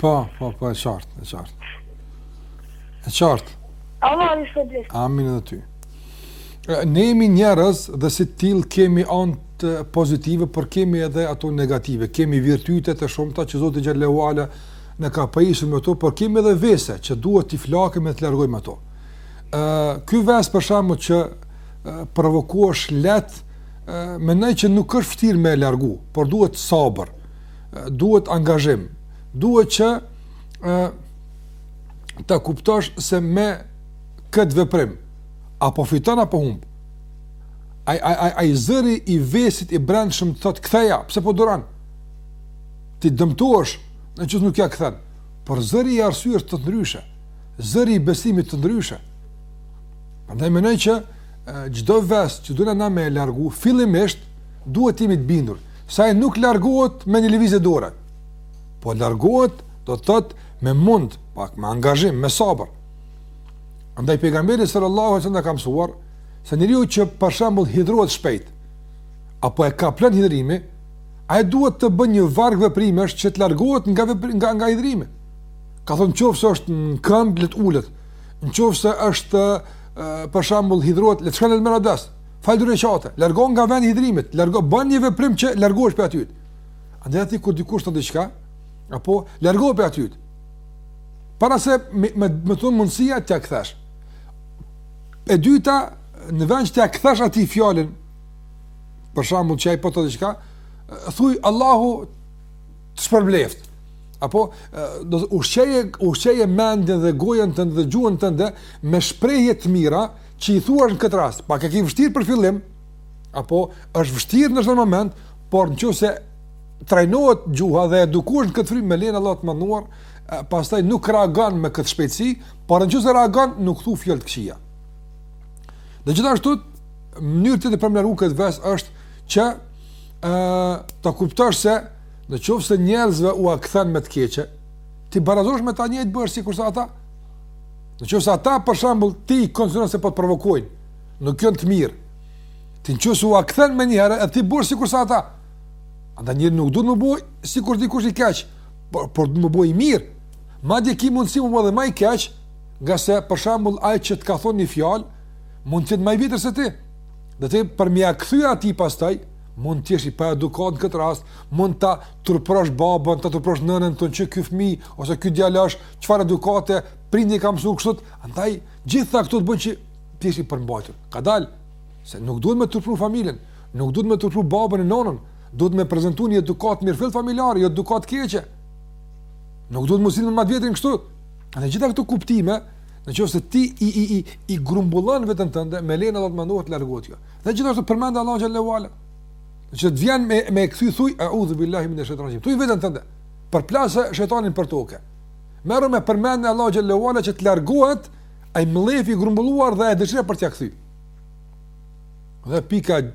Po, po, po, e qartë, e qartë. E qartë. Allah ju shpërbleftë. Amin edhe ty. Ne jemi njerëz dhe si të tillë kemi anët pozitive, por kemi edhe ato negative. Kemi virtyte të shumta që Zoti xhelle ve ala na ka pajisur me to, por kemi edhe vese që duhet t'i flakim e t'i largojmë ato. Ë, ky ves për shembull që provokohesh lehtë, mendoj që nuk është vështirë me e largu, por duhet sabër. duhet angazhim, duhet që ë ta kuptosh se me këtë veprim apo fiton apo humb. Ai ai ai ai zëri i vesit i brendshëm thotë ktheja, pse po duron? Ti dëmtohesh në qoftë se nuk ja kthen. Por zëri i arsyes thotë ndryshe, zëri i besimit thotë ndryshe. Prandaj mendoj që çdo ves që dona na me e largu fillimisht duhet të jemi të bindur. Se ai nuk largohet me një lëvizje dore. Po largohet, do të thotë me mund, pak me angazhim, me sabër. Andaj pejgamberi sallallahu alajhi wasallam ka mësuar se njeriu që për shembull hidhërohet shpejt apo e kaplon hidhërimi, ai duhet të bëjë një varg veprimesh që të largohet nga vepri, nga nga hidhërimi. Ka thonë nëse është në këmbë le të ulet. Nëse është për shembull hidhërohet le të shkon e merr abdes. Fal dy rekate, largohu nga vendi i hidhërimit, largohu, bën një veprim që largohesh prej aty. Andaj ti kur dikush thotë diçka, apo largohu prej aty. Para se me me, me t'u dhon mundësia t'ia kthesh. E dyta, në vend që t'ia kthesh atij fjalën, për shembull që ai po thotë diçka, thuj Allahu të shpërbleft. Apo do të ushqeje ushqeje mendjen dhe gojën tënde dhe gjuhën tënde me shprehje të mira, që i thuash në këtë rast, pak e ke vështirë për fillim, apo është vështirë në çdo moment, por nëse trajnohet gjuha dhe edukohesh në këtë frymë me lejen e Allahut të madhëruar, pastaj nuk reagon me këtë shpejtësi, por nëse reagon nuk thu fjalë të këqija. Dhe gjithashtu mënyrë për të përmirësu këtë ves është që ë të kuptosh se në qoftë se njerëzve ua kthen me të keqe, ti barazohesh me ta, njëjtë bëhesh sikurse ata Në qoftë se ata për shembull ti konsideron se po të provokojnë, nuk janë të mirë. Ti në qoftë se ua kthen menjëherë, edhe ti bëhesh sikurse ata. Ata njeri nuk duhet me u bë sikur dikush i keq, por por duhet me u bë i mirë. Madje ki mundësi me u bë edhe më i keq, ngase për shembull ai që të ka thonë një fjalë mund të jetë më i vjetër se ti. Dhe ti për me ia kthy atij pastaj mund të jesh i paedukatë në këtë rast, mund ta turprosh babën, ta turprosh nënën, thonë që ky fëmijë ose ky djalosh çfarë edukate prindi ka mësuar kështu, andaj gjitha këto të bëjnë që të jesh i përmbajtur. Kadal se nuk duhet me turpru familjen, nuk duhet me turpru babën e nonën, duhet me prezantu një edukatë të mirëfilltë familjare, jo edukatë të keqe. Nuk duhet mos i më madhjetën kështu. Në gjitha këto kuptime, në qoftë se ti i i i i grumbullon në veten tënde me lejen e Allahut të madhëruar largohet kjo. Dhe gjithashtu përmende Allahun xhele ue ala. Në qoftë të vjen me me kthy thuj, "A'udhu billahi minash shaitanir rajim." Thuj veten tënde. Përplasë shejtanin për toke. Merru me përmendjen e Allahut xhele ue ala që të largohet ai mllef i grumbulluar dhe ajo dëshira për t'ia kthy. Dhe pika e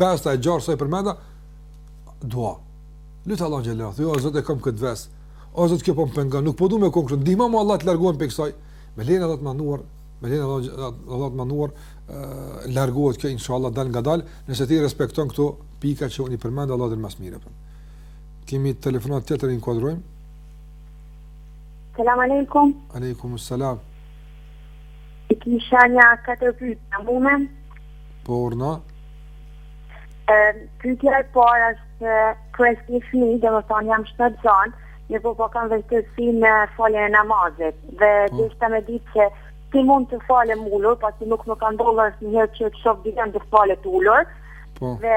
pesta e gjashta e përmenda dua. Lute Allahun xhele ue ala, thuj o Zot e kam këtë ves. O Zot kjo po më pengon, nuk po du me kon kështu. Ndihmomë o Allah të largohem prej kësaj. Me lejen e Allahut të madhëruar, me lejen e Allahut të madhëruar, largohet kjo inshallah dal ngadal, nëse ti respekton këto pika që unë i përmenda, Allahu e di më së miri. Kemi telefonatë tjetër, e inkuadrojmë. Selam aleikum. Aleikum selam. E kisha një katër pyetje, a mundem? Po urdhno. Pyetja e parë është pres një fëmi, domethënë jam shtatzënë, mirëpo po kam vështirësi në faljen e namazit, dhe po. deshta me ditë që si mund të falem ulur, pasi nuk më ka ndodhur asnjëherë që të shof dikën të falet ulur, po. dhe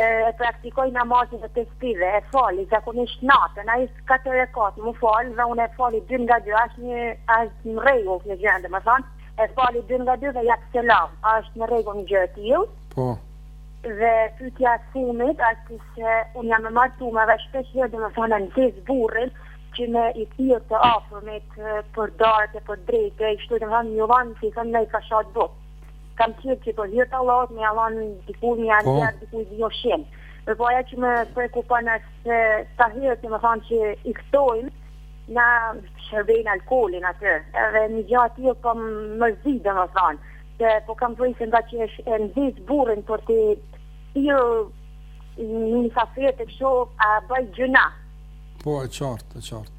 e praktikoj namazin e tespihve, e fali zakonisht natën, ai është katër rekat mu fal dhe unë e fali dy nga dy, a është një a është në rregull kjo gjë, domethënë e fali dy nga dy dhe jap selam, a është në rregull një gjë e tillë? Po. Dhe pyetja e fundit është se unë jam e martuar dhe shpesh herë domethënë e nxis burrin që me i thirr të afërmit për darkë, për drekë, kështu domethënë si thonë ne kafshatë bukë. Kam qejf që për hir të Allahut me ia dhanë dikujt, me ia Po. nxjerr dikujt një ushqim. Mirëpo ajo që më prekupon është se sa herë domethënë që i ftojmë, na shërbejnë alkoolin aty. Edhe një gjë e tillë po më mërzit domethënë, se po kam frikë nga që e sh- e nxit burrin për të thirrur mysafirët kështu, a bëj gjynah? Po, e qartë, e qartë.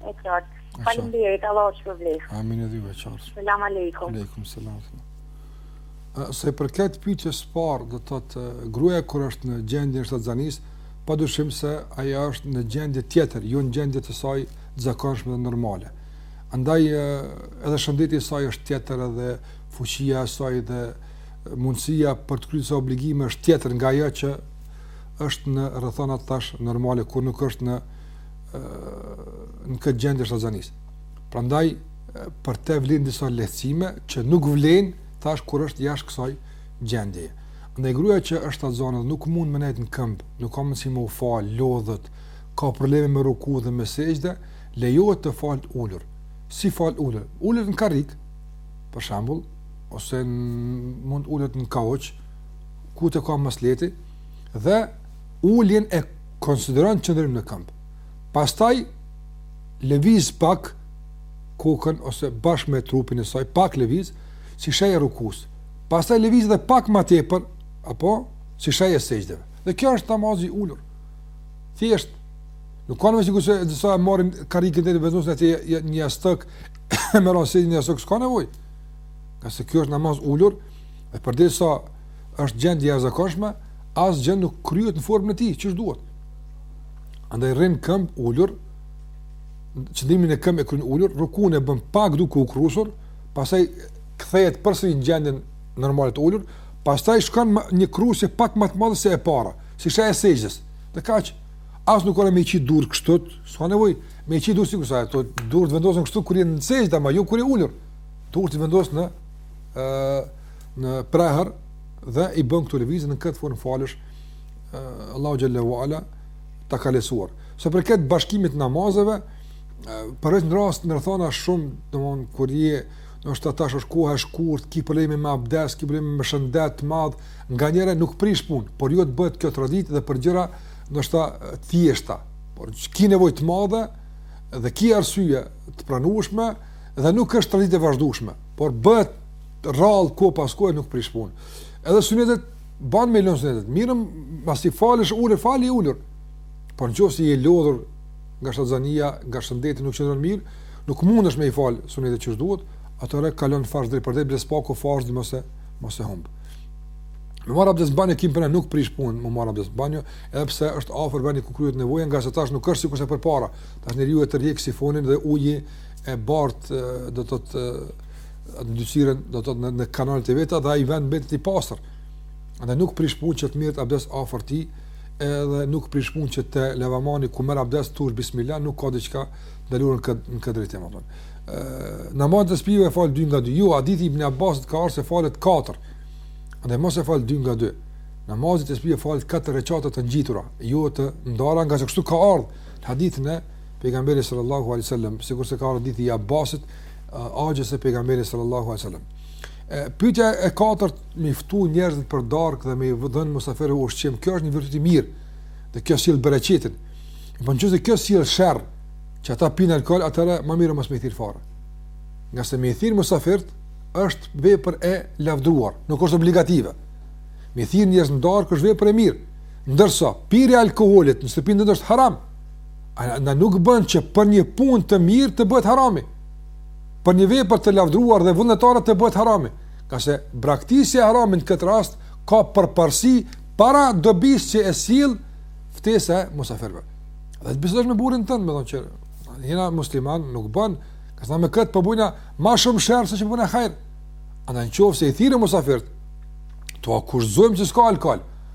E qartë. Faleminderit, Allahu ju shpërbleftë. Amin edhe ju, e qartë. Selam aleikum. Aleikum selam. Sa i përket pyetjes së parë, do të thotë gruaja kur është në gjendje shtatzanisë, padyshim se ajo është në gjendje tjetër, jo në gjendje të saj të zakonshme dhe normale. Andaj edhe shëndeti i saj është tjetër edhe fuqia e saj dhe mundësia për të kryer disa obligime është tjetër nga ajo që është në rrethana tash normale kur nuk është në në këtë gjendje shtatzanisë. Prandaj për të vlejnë disa lehtësime që nuk vlejnë tash kur është jashtë kësaj gjendje. Një grua që është shtatzanë nuk mund me nejt në këmbë, nuk ka mundësi me u falë, lodhet, ka probleme me ruku dhe me sexhde, lejohet të falet ulur. Si falet ulur? Ulet në karrik, për shambull, ose në, mund ulet në kauç, ku të ka mbështetje, dhe uljen e Konsideron qëndrim në këmbë. Pastaj lëviz pak kokën ose bashkë me trupin e saj, pak lëviz, si shenjë e rukusë. Pastaj lëviz dhe pak ma tepër, apo, si shenjë e sexhdes. Dhe kjo është namazi ulur. Thjesht, nuk ka nevojë sikurse disa e marrin karrikën të vendosin në të një jastëk, e bëjnë sexhde në jastëk, s'ka nevojë. Ka se kjo është namaz ulur, dhe përderisa është gjendje e jashtëzakonshme, asgjë nuk kryhet në formën e tij, qysh duhet. Andaj rrin këmb ulur, qëndrimin në këmbë e kryen ulur, rukunë e bën pak duke u krusur, pastaj kthehet përsëri në gjendjen normale të ulur, pastaj shkon në krusje pak më të madhe se e para, si shenjë e sexhdes. Dhe kaq, as nuk ka me qit durt kështu, s'ka nevojë me qit durt sikur sa ato durt vendosen kështu kur janë në sexhde, ama jo kur janë ulur. Durt i vendos në ë në prehër dhe i bën këto lëvizje në këtë formë falesh Allahu xhelle ue ala ta ka lejuar. Sa për këtë bashkimin e namazeve, përveç rast nevoja shumë, domthon kur je Do të tash është koha e shkurt, ki probleme me abdes, ki probleme me shëndet të madh, nganjëherë nuk prish punë, por jo të bëhet kjo traditë dhe për gjëra do t'thotë thjeshta. Por ki nevojë të madhe dhe ki arsye të pranueshme dhe nuk është traditë e vazhdueshme, por bëhet rrallë kohë pas kohë nuk prish punë. Edhe sunetet bën me lënë sunetet. Mirë, pasi falesh ulur fali ulur. Por nëse je lodhur nga shtatzënia, nga shëndeti nuk qëndron mirë, nuk mundesh me i fal sunetet që duhet, atëherë kalon farz drejtpërdrejt bile së paku farz mos e mos e humb. Me marr abdes n'banjo ki pyet nuk prish punë, me marr abdes n'banjo, edhe pse është afër vendi ku kryhet nevoja, ngase tash nuk është sikurse përpara. Tash njeriu e tërheq sifonin dhe uji e bart do të thotë ndytësirën, domethënë, në kanalet e veta dhe ai vend mbetet i pastër. Andaj nuk prish punë që të merret abdes afër tij, edhe nuk prish punë që te lavamani ku merr abdes të thush bismillah, nuk ka diçka ndaluar në këtë, në këtë drejtim. Apër. Namazet e tespive e falë 2 nga 2. Jo, hadithi Ibn Abbasit ka ardh se falet 4. Andaj mos e falë 2 nga 2. Namazi tespive falet 4 rekate të ngjitura, jo të ndara ngase kështu ka ardhë. Hadithi i pejgamberit sallallahu alaihi wasallam, sikurse ka ardhur hadithi i Abbasit, Axhës së pejgamberit sallallahu alaihi wasallam. Pyetja e katërt, me i ftu njerëzit për darkë dhe me u dhën mysafirëve ushqim. Kjo është një virtyt i mirë. Dhe kjo sjell bereqetin. Po nëse kjo sjell sherr, që ata pinë alkool, atëherë më mirë mos me i thirr fare. Ngase me i thirr mysafirt është vepër e lavdruar, nuk është obligative. Me i thirr njerëz në darkë është vepër e mirë. Ndërsa pirja e alkoolit në shtëpi është haram. Andaj nuk bën që për një punë të mirë të bëhet harami? Për një vepër të lavdruar dhe vullnetare të bëhet harami. Ngase braktisja e haramit në këtë rast ka përparësi para dobisë që e sjell ftesa e musafirëve. Dhe të bisedosh me burrin tënd, me i thënë që jena musliman, nuk bën, ngase me këtë po bëjna më shumë sherr se çfarë bën hajr. Andaj nëse i thirr musafirët, t'u kallzojmë se s'ka alkol.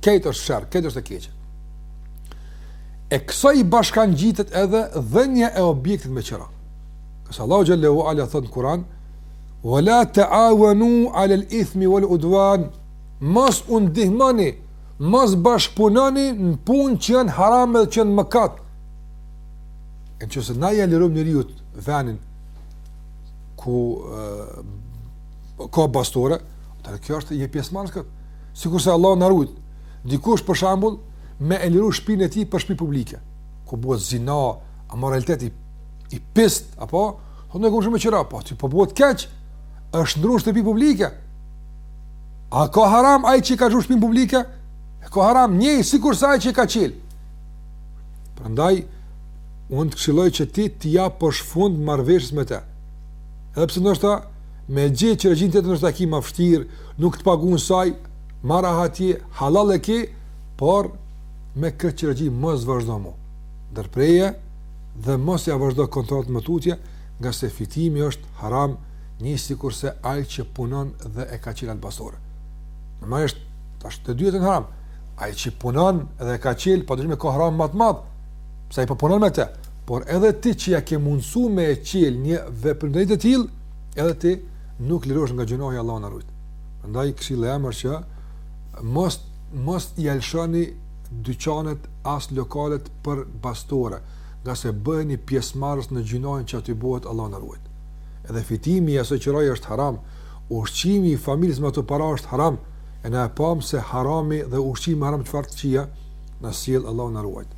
Krejt është sherr, krejt është e keqe. E kësaj i bashkangjitet edhe dhënia e objektit me qira. Ngase Allahu xhelle ue ala thotë në Kuran, Ve la teavenu alel ithmi vel udvan, mos u ndihmoni, mos bashkëpunoni në punë që janë harame dhe që janë mëkat. E në qoftë se na ia lirojmë një njeriut venin, ku e, ka bastore, të kjo është një pjesëmarrje në këtë. Sikurse Allahu na rujt, dikush për shembull me e liru shtëpinë e tij për shtëpi publike, ku bëhet zina, amoraliteti i pist, apo thonë ne e kemi lshu me qira, po ti po bëhet keq. Është ndruar shtëpi publike. A ka haram ai që e ka qel shtëpinë publike? E ka haram njëjt sikurse ai që e ka qel. Prandaj unë të këshilloj që ti t'ia japsh fund marrëveshjes me te. Edhe pse ndoshta me gjet qiragji tjetër ndoshta e ki më vështirë, nuk të pagun sa ai, ama rahat je, hallall e ki, por me këtë qiragji mos vazhdo mo. Ndërpreje dhe mos ia vazhdo kontratën më tutje, ngase fitimi është haram njëjt sikurse ai që punon dhe e ka qelë atë bastore. Domethënë, tashti të dytë jenë haram, ai që punon dhe e ka qelë, pa dyshim e ka haram ma të madh, Pse ai po punon me të, por edhe ti që ia ke mundësu me e qelë një veprimdari të tillë, edhe ti nuk lirosh nga gjynahi Allahu na rujt. Ndaj, këshillë e mirë që mos, mos ia lëshoni dyqanet as lokalet për bastore, ngase bëheni pjesëmarrës në gjynahin që aty bëhet Allahu na rujt. Edhe fitimi i asaj qiraje është haram, ushqimi i familjes me ato para është haram, e ne e pamë se harami dhe ushqimi haram çfarë të këqija na sjell Allahu na rujt.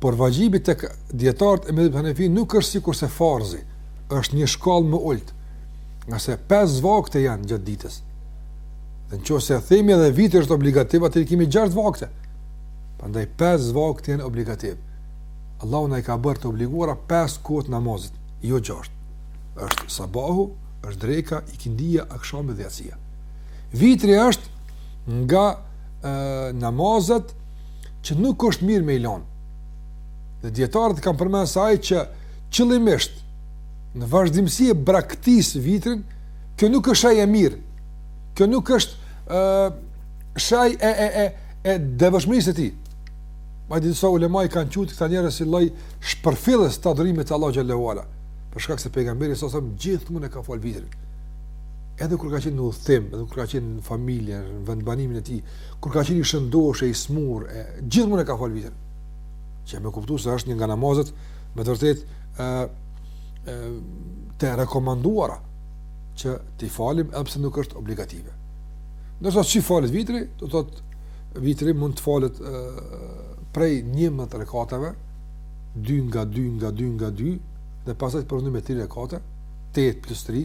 Por vaxhibi tek dijetarët e medhhebit Hanefi nuk është sikurse farzi, është një shkallë më ulët. Ngase pesë vakte janë gjatë ditës. Dhe nëse themi edhe vitri është obligativ, atëherë kemi 6 vakte. Prandaj pesë vakte janë obligativ. Allahu na i ka bërë të obliguara pesë kohët e namazit, jo 6. Është sabahu, është dreka, ikindia, akshami dhe jacia. Vitri është nga e, namazet që nuk është mirë me i lanë. Dhe dijetarët kanë përmend se ai që qëllimisht në vazhdimësi e braktis vitrin, kjo nuk është shej e mirë, kjo nuk është uh, shej e, e, e, e devotshmërisë së tij. Madje disa ulema i kanë qujt këta njerëz si lloj shpërfillës të adhurimit të Allahut xhele ve ala. Për shkak se pejgamberi alejhi selam gjithmonë e ka falë vitrin. Edhe kur ka qenë në udhëtim, edhe kur ka qenë në familje, në vendbanimin e tij, kur ka qenë i shëndoshë, i smurë, e gjithmonë e ka fal vitrin. Që me kuptu se është një nga namazet me të vërtetë ë ë të rekomanduara që t'i falim edhe pse nuk është obligative. Ndërsa si falet vitri, do thotë vitri mund të falet ë prej 11 rekateve, 2 nga 2 nga 2 nga 2 dhe pastaj përfundon me 3 rekate, 8 plus 3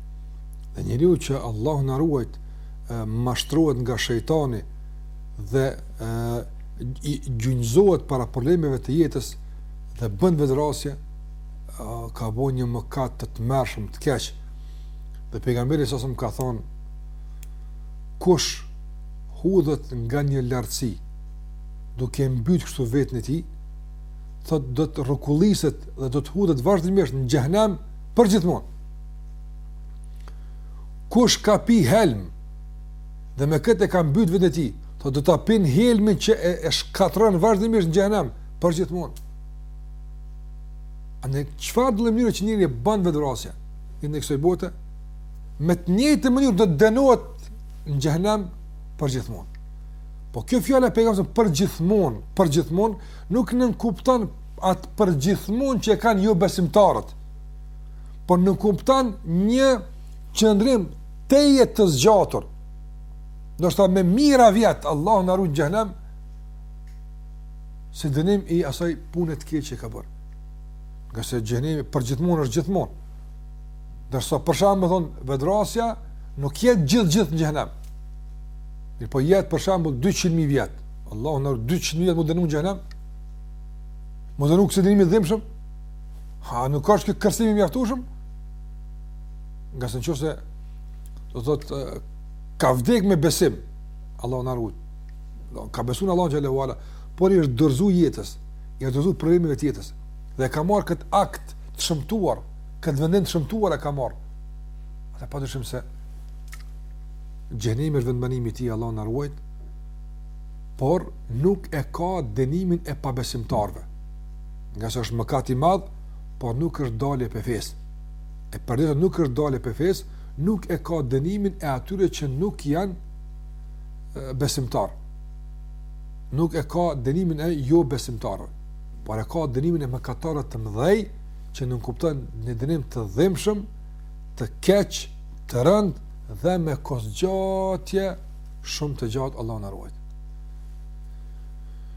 Dhe njeriu që Allahu na ruajt mashtrohet nga shejtani dhe gjunjëzohet para problemeve të jetës dhe bën vetvrasje, ka bo një mëkat të tmerrshëm të keq. Dhe pejgamberi alejhi selam ka thon kush hudhet nga një lartësi duke mbyt kështu veten e tij, thot do të rrokulliset dhe do të hudhet vazhdimisht në xhehenem përgjithmonë. Kush ka pi helm dhe me këtë e ka mbyt veten e tij, do ta pin helmin që e, e shkatërron vazhdimisht në xhehenem përgjithmonë. Andaj çfarëdo mënyrë që njeri bën vetvrasje në kësoj bote me të njëjtën mënyrë do të dënohet në xhehenem përgjithmonë. Po kjo fjalë e pejgamberit përgjithmonë, përgjithmonë nuk nënkupton atë përgjithmonë që e kanë jobesimtarët. por nënkupton një qëndrim tejet të zgjatur, ndoshta me mijëra vjet, Allahu na ruajt në xhehenem, si dënim i asaj pune të keqe që e ka bërë. Ngase xhenemi përgjithmonë është gjithmonë. Ndërsa për shembull me thon vetvrasja nuk jet gjithë gjithë në xhehenem. Mirëpo jet për shembull 200 mijë vjet. Allahu na 200 mijë vjet m'u dënu në xhehenem. M'u dënu kësi dënimi t'dhimbshëm? A nuk është ky kërcënim i mjaftueshëm? Ngase nëse do të thotë ka vdek me besim, Allahu na rujt. Ka besu Allahun xhela ve ala, por i është dorzu jetës, i është dorzu problemeve të jetës dhe ka marr kët akt të shëmtuar, kët vendim të shëmtuar e ka marr. Atëherë pa dyshim se xhehenemi është vendbanimi i tij Allahu na rujt, por nuk e ka dënimin e pabesimtarëve. ngase është mëkat i madh, por nuk është dalje prej fesë. E përderisa nuk është dalje prej fesë, nuk e ka dënimin e atyre që nuk janë besimtarë. Nuk e ka dënimin e jobesimtarëve, por e ka dënimin e mëkatarëve të mëdhenj që nënkupton një dënim të dhimbshëm, të keq, të rëndë dhe me kohëzgjatje shumë të gjatë Allahu na ruajt.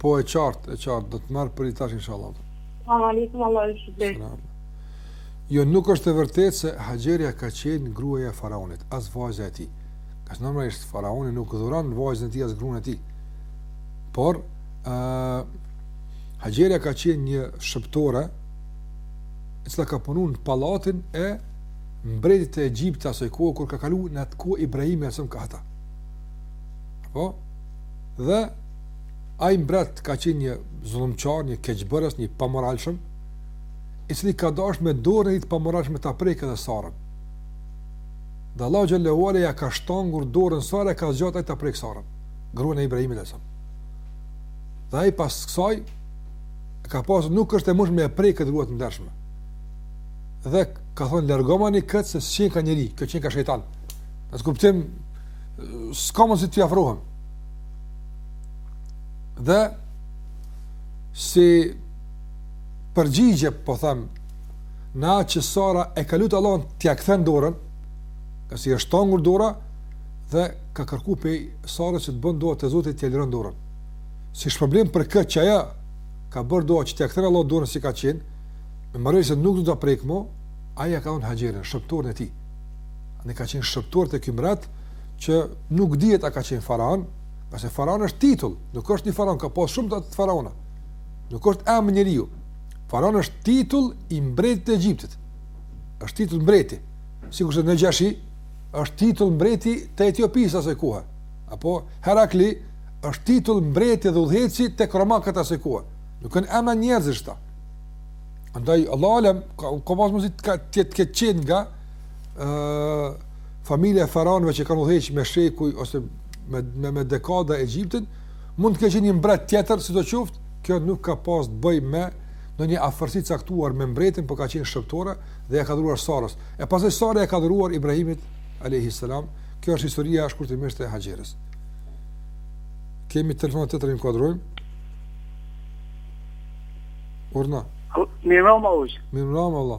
Po e qartë, e qartë, do të marr përgjigje tash inshallah. Selam aleikum, Allah ju shpërbleft. Jo, nuk është e vërtetë se Haxheria ka qenë gruaja e faraonit, as vajza e tij. Se normalisht faraoni nuk dhuron vajzën e tij as gruan e tij. Por ë uh, Haxheria ka qenë një shërbëtore e cila ka punuar në pallatin e mbretit të Egjiptit asaj kohë kur ka kaluar në atë kohë Ibrahimi alejhi selam kah ata. Po? Dhe Ai mbret ka qenë një zullumqar, një keqëbërës, një i pamoralshëm, i cili ka dashtë me dorën e tij të pamoralshme ta prekë edhe Sarën. Dhe Allah Xhele ve Ala ia ka shtangur dorën sa herë e ka zgjatë që ta prekë Sarën, gruan e Ibrahimit alejhi selam. Dhe ai pas kësaj, ka pa se nuk është e mundshme me prekë këtë grua të ndershme. Dhe ka thonë, largomani këtë se s'qenka njeri, kjo qenka shejtan. Në atë kuptim, s'kam mundësi t'i afrohem. Dhe si përgjigje, po them, në atë që Sara e ka lutë Allahun t'ja kthen dorën, se i është shtangur dora dhe ka kërku prej Sarës që të bën dua te Zoti t'ia liron dorën. Si shpërblim për këtë që ajo ka bërë dua që t'ja kthen Allahun dorën si ka qenë, me marrëveshje se nuk do ta prek më, ai ka dhënë Haxheren, shërbëtoren e tij. Ajo ka qenë shërbëtore te ky mbret, që nuk dihet a ka qenë faraon, pasi faraon është titull, nuk është një faraon, ka pas shumë dhjetëra faraona. Nuk është emër njeriu. Faraon është titull i mbretit të Egjiptit. Është titull mbreti. Sikurse Nexhashi është titull mbreti të Etiopisë asaj kohe. Apo Herakli është titull mbreti dhe udhëheqësi te romakët asaj kohe. Nuk janë emra njerëzish këta. Andaj Allahu alem, ka ka pas mundësi të ketë qenë nga familja e faraonëve që kanë udhëheqë me shekuj ose me me, me dekada Egjiptin, mund të ketë qenë një mbret tjetër, sidoqoftë, kjo nuk ka pas të bëjë me ndonjë afërsi të caktuar me mbretin, por ka qenë shërbëtore dhe ia ka dhuruar Sarës. E pastaj Sara ia ka dhuruar Ibrahimit, a.s. Kjo është historia shkurtimisht e Haxheres. Kemi telefonatë tjetër, e inkuadrojmë. Urdhno. Mirëmbrëma hoxhë. Mirëmbrëma vëlla.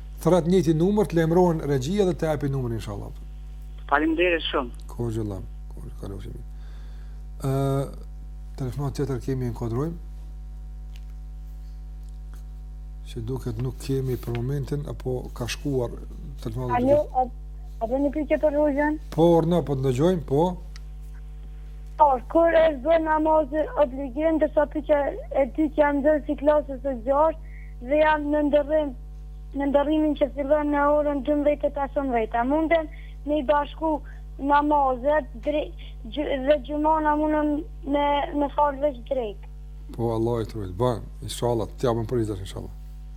Thret në këtë numër të lajmërohet regjia dhe të japin numrin inshallah. Faleminderit shumë. Gjithë të mirat, kalofshi mirë. Ë telefonatë tjetër kemi, inkuadrojmë. Siç duket nuk kemi për momentin apo ka shkuar telefonata. Alo, a, a bon një pyetje për hoxhën? Po, urdhno, po të ndëgjojmë, po. Po, kur është namazi obligim, për shkak të asaj që jam nxënës i klasës së gjashtë, dhe jam në ndërrim në ndërrimin që fillon në orën dymbëdhjetë e pesëmbëdhjetë a mundem me i bashku namazet dhe xhumanë a mundem me e fal veç drekë po Allahu të ruajt, bon inshallah të japim përgjigje tash inshallah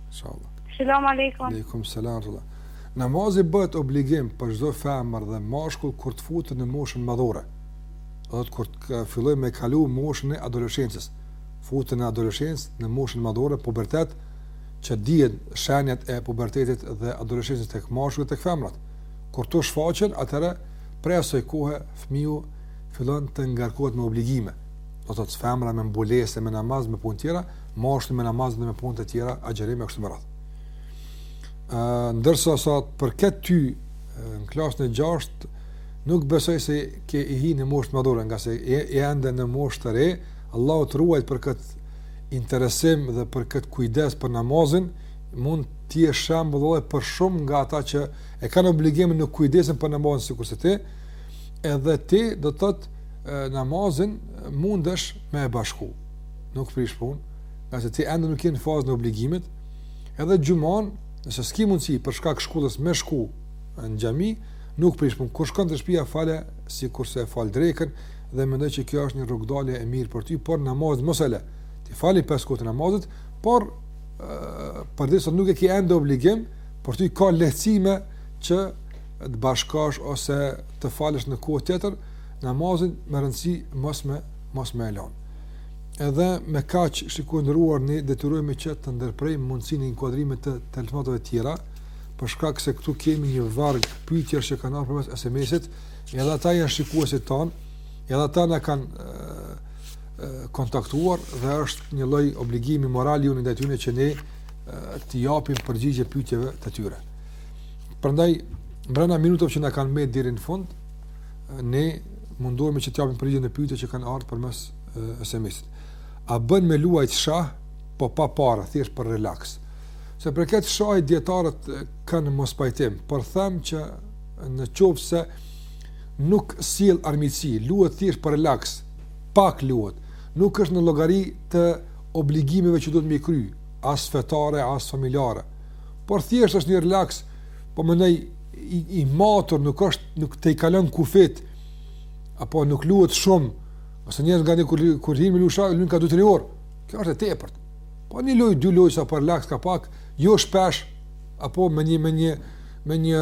inshallah selam alejkum alejkum selam inshallah Namazi bëhet obligim për çdo femër dhe mashkull kur të futet në moshën madhore. Domethënë kur të fillojë me kalu moshën e adoleshencës. Futen në adoleshencë, në moshën madhore, pubertet, që dihen shenjat e pubertetit dhe adoleshencës tek mashkujt dhe tek femrat. Kur ato shfaqen, atëherë prej asaj kohe fëmiu fillon të ngarkohet me obligime. Do të thotë femra me mbulesë, me namaz, me punë tjera, mashkulli me namaz dhe me punë të tjera, agjërim e kështu me radhë. Ë ndërsa sa të përket ty në klasën e 6 nuk besoj se ke i hi në moshë të madhore, ngase je, je ende në moshë të re, Allahu të ruajt për këtë interesim dhe për këtë kujdes për namazin, mund të jesh shembull edhe për shumë nga ata që e kanë obligim në kujdesin për namazin sikurse ti, edhe ti do të thotë namazin mundesh me e bashku. Nuk prish punë, nëse ti ende nuk je në fazën e obligimit, edhe xhumanë, nëse s'ki mundësi për shkak shkollës me shku në xhami, nuk prish punë. Kur shkon te shpia fale sikurse e fal drekën, dhe mendoj që kjo është një rrugëdalje e mirë për ty, por namazin mos e lë. Ti fali pesë kohët e namazit, por përderisa nuk e ke ende obligim, për ty ka lehtësime që të bashkosh ose të falësh në kohë tjetër namazin me rëndësi mos me mos me e lë. Edhe me kaq shikues të nderuar ne detyrohemi që të ndërprejmë mundësinë e inkuadrimit të telefonatave të tjera, për shkak se këtu kemi një varg pyetjesh që kanë ardhur përmes SMS-it, Edhe ata janë shikuesit tanë, edhe ata na kanë kontaktuar dhe është një lloj obligimi moral i joni ndaj tyne që ne të japim përgjigje pyetjeve të tyre. Prandaj, brenda minutave që na kanë mbetë deri në fund, ne mundohemi që të japim përgjigje në pyetjet që kanë ardhë përmes SMS-it. A bën me luajt shah, po pa para, thjesht për relaks. Sa i përket shahit dijetarët kanë mospajtim, por them që Në qoftë se nuk sjell armiqësi, luhet thjesht për relaks, pak luhet, nuk është në llogari të obligimeve që duhet me kry, as fetare, as familjare, por thjesht është një relaks, po mendoj i, i matur, nuk është, nuk tejkalon kufijtë, apo nuk luhet shumë, se njerëz nganjëherë, kur hinë me lu shah, lujnë ka 2-3 orë, kjo është e tepërt, po një lojë, dy lojë, sa për relaks ka pak, jo shpesh, apo me një, me një, me një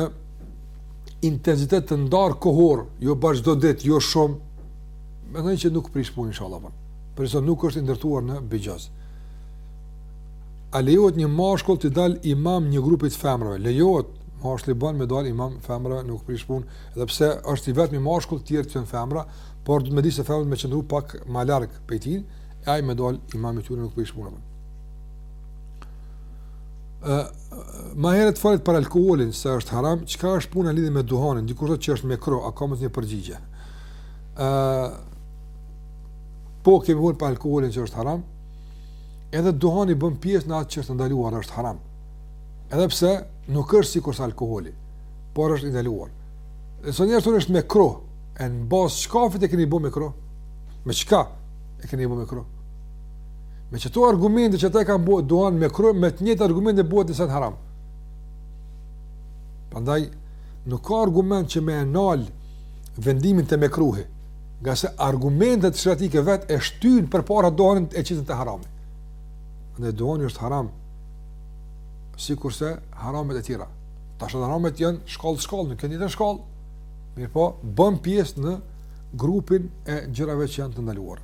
intensitet të ndarë kohor, jo bash çdo ditë, jo shumë, mendoj që nuk prish punë, inshallah, po. Përderisa nuk është i ndërtuar në bixhoz. A lejohet një mashkull të dal imam një grupi të femrave? Lejohet, mashkulli bën me dal imam femrave, nuk prish punë, edhe pse është i vetmi mashkull të tjerat janë femra, por duhet me ditë se femrat me qëndru pak ma larg prej tij, e ai me dal imam i tyre nuk prish punë. Ma herët folët për alkoholin, se është haram, çka është puna lidhje me duhanin, dikush thotë që është mekruh, a ka mundësi një përgjigje. E, po, kemi folë për alkoholin që është haram, edhe duhani bën pjesë në atë që është ndaluar, është haram. Edhe pse nuk është sikurse alkoholi, por është ndaluar. E disa njerëz thonë është mekruh, e në bazë të çkafit e keni bo mekruh? Me çka e keni bo mekruh? Me qëto argumente që ata e kanë bërë duhanin mekruh me të njëjtat argumente bëhet disa të haram. Prandaj nuk ka argument që me e ndal vendimin te mekruhi, ngase argumentet që ti i ke vetë e shtynë përpara duhanin e qitin te harami. Duhani është haram, sikurse haramet e tjera. Tash haramet janë shkallë shkallë, nuk është në të njëjtën shkallë, mirëpo, bën pjesë në grupin e gjërave që janë të ndaluara.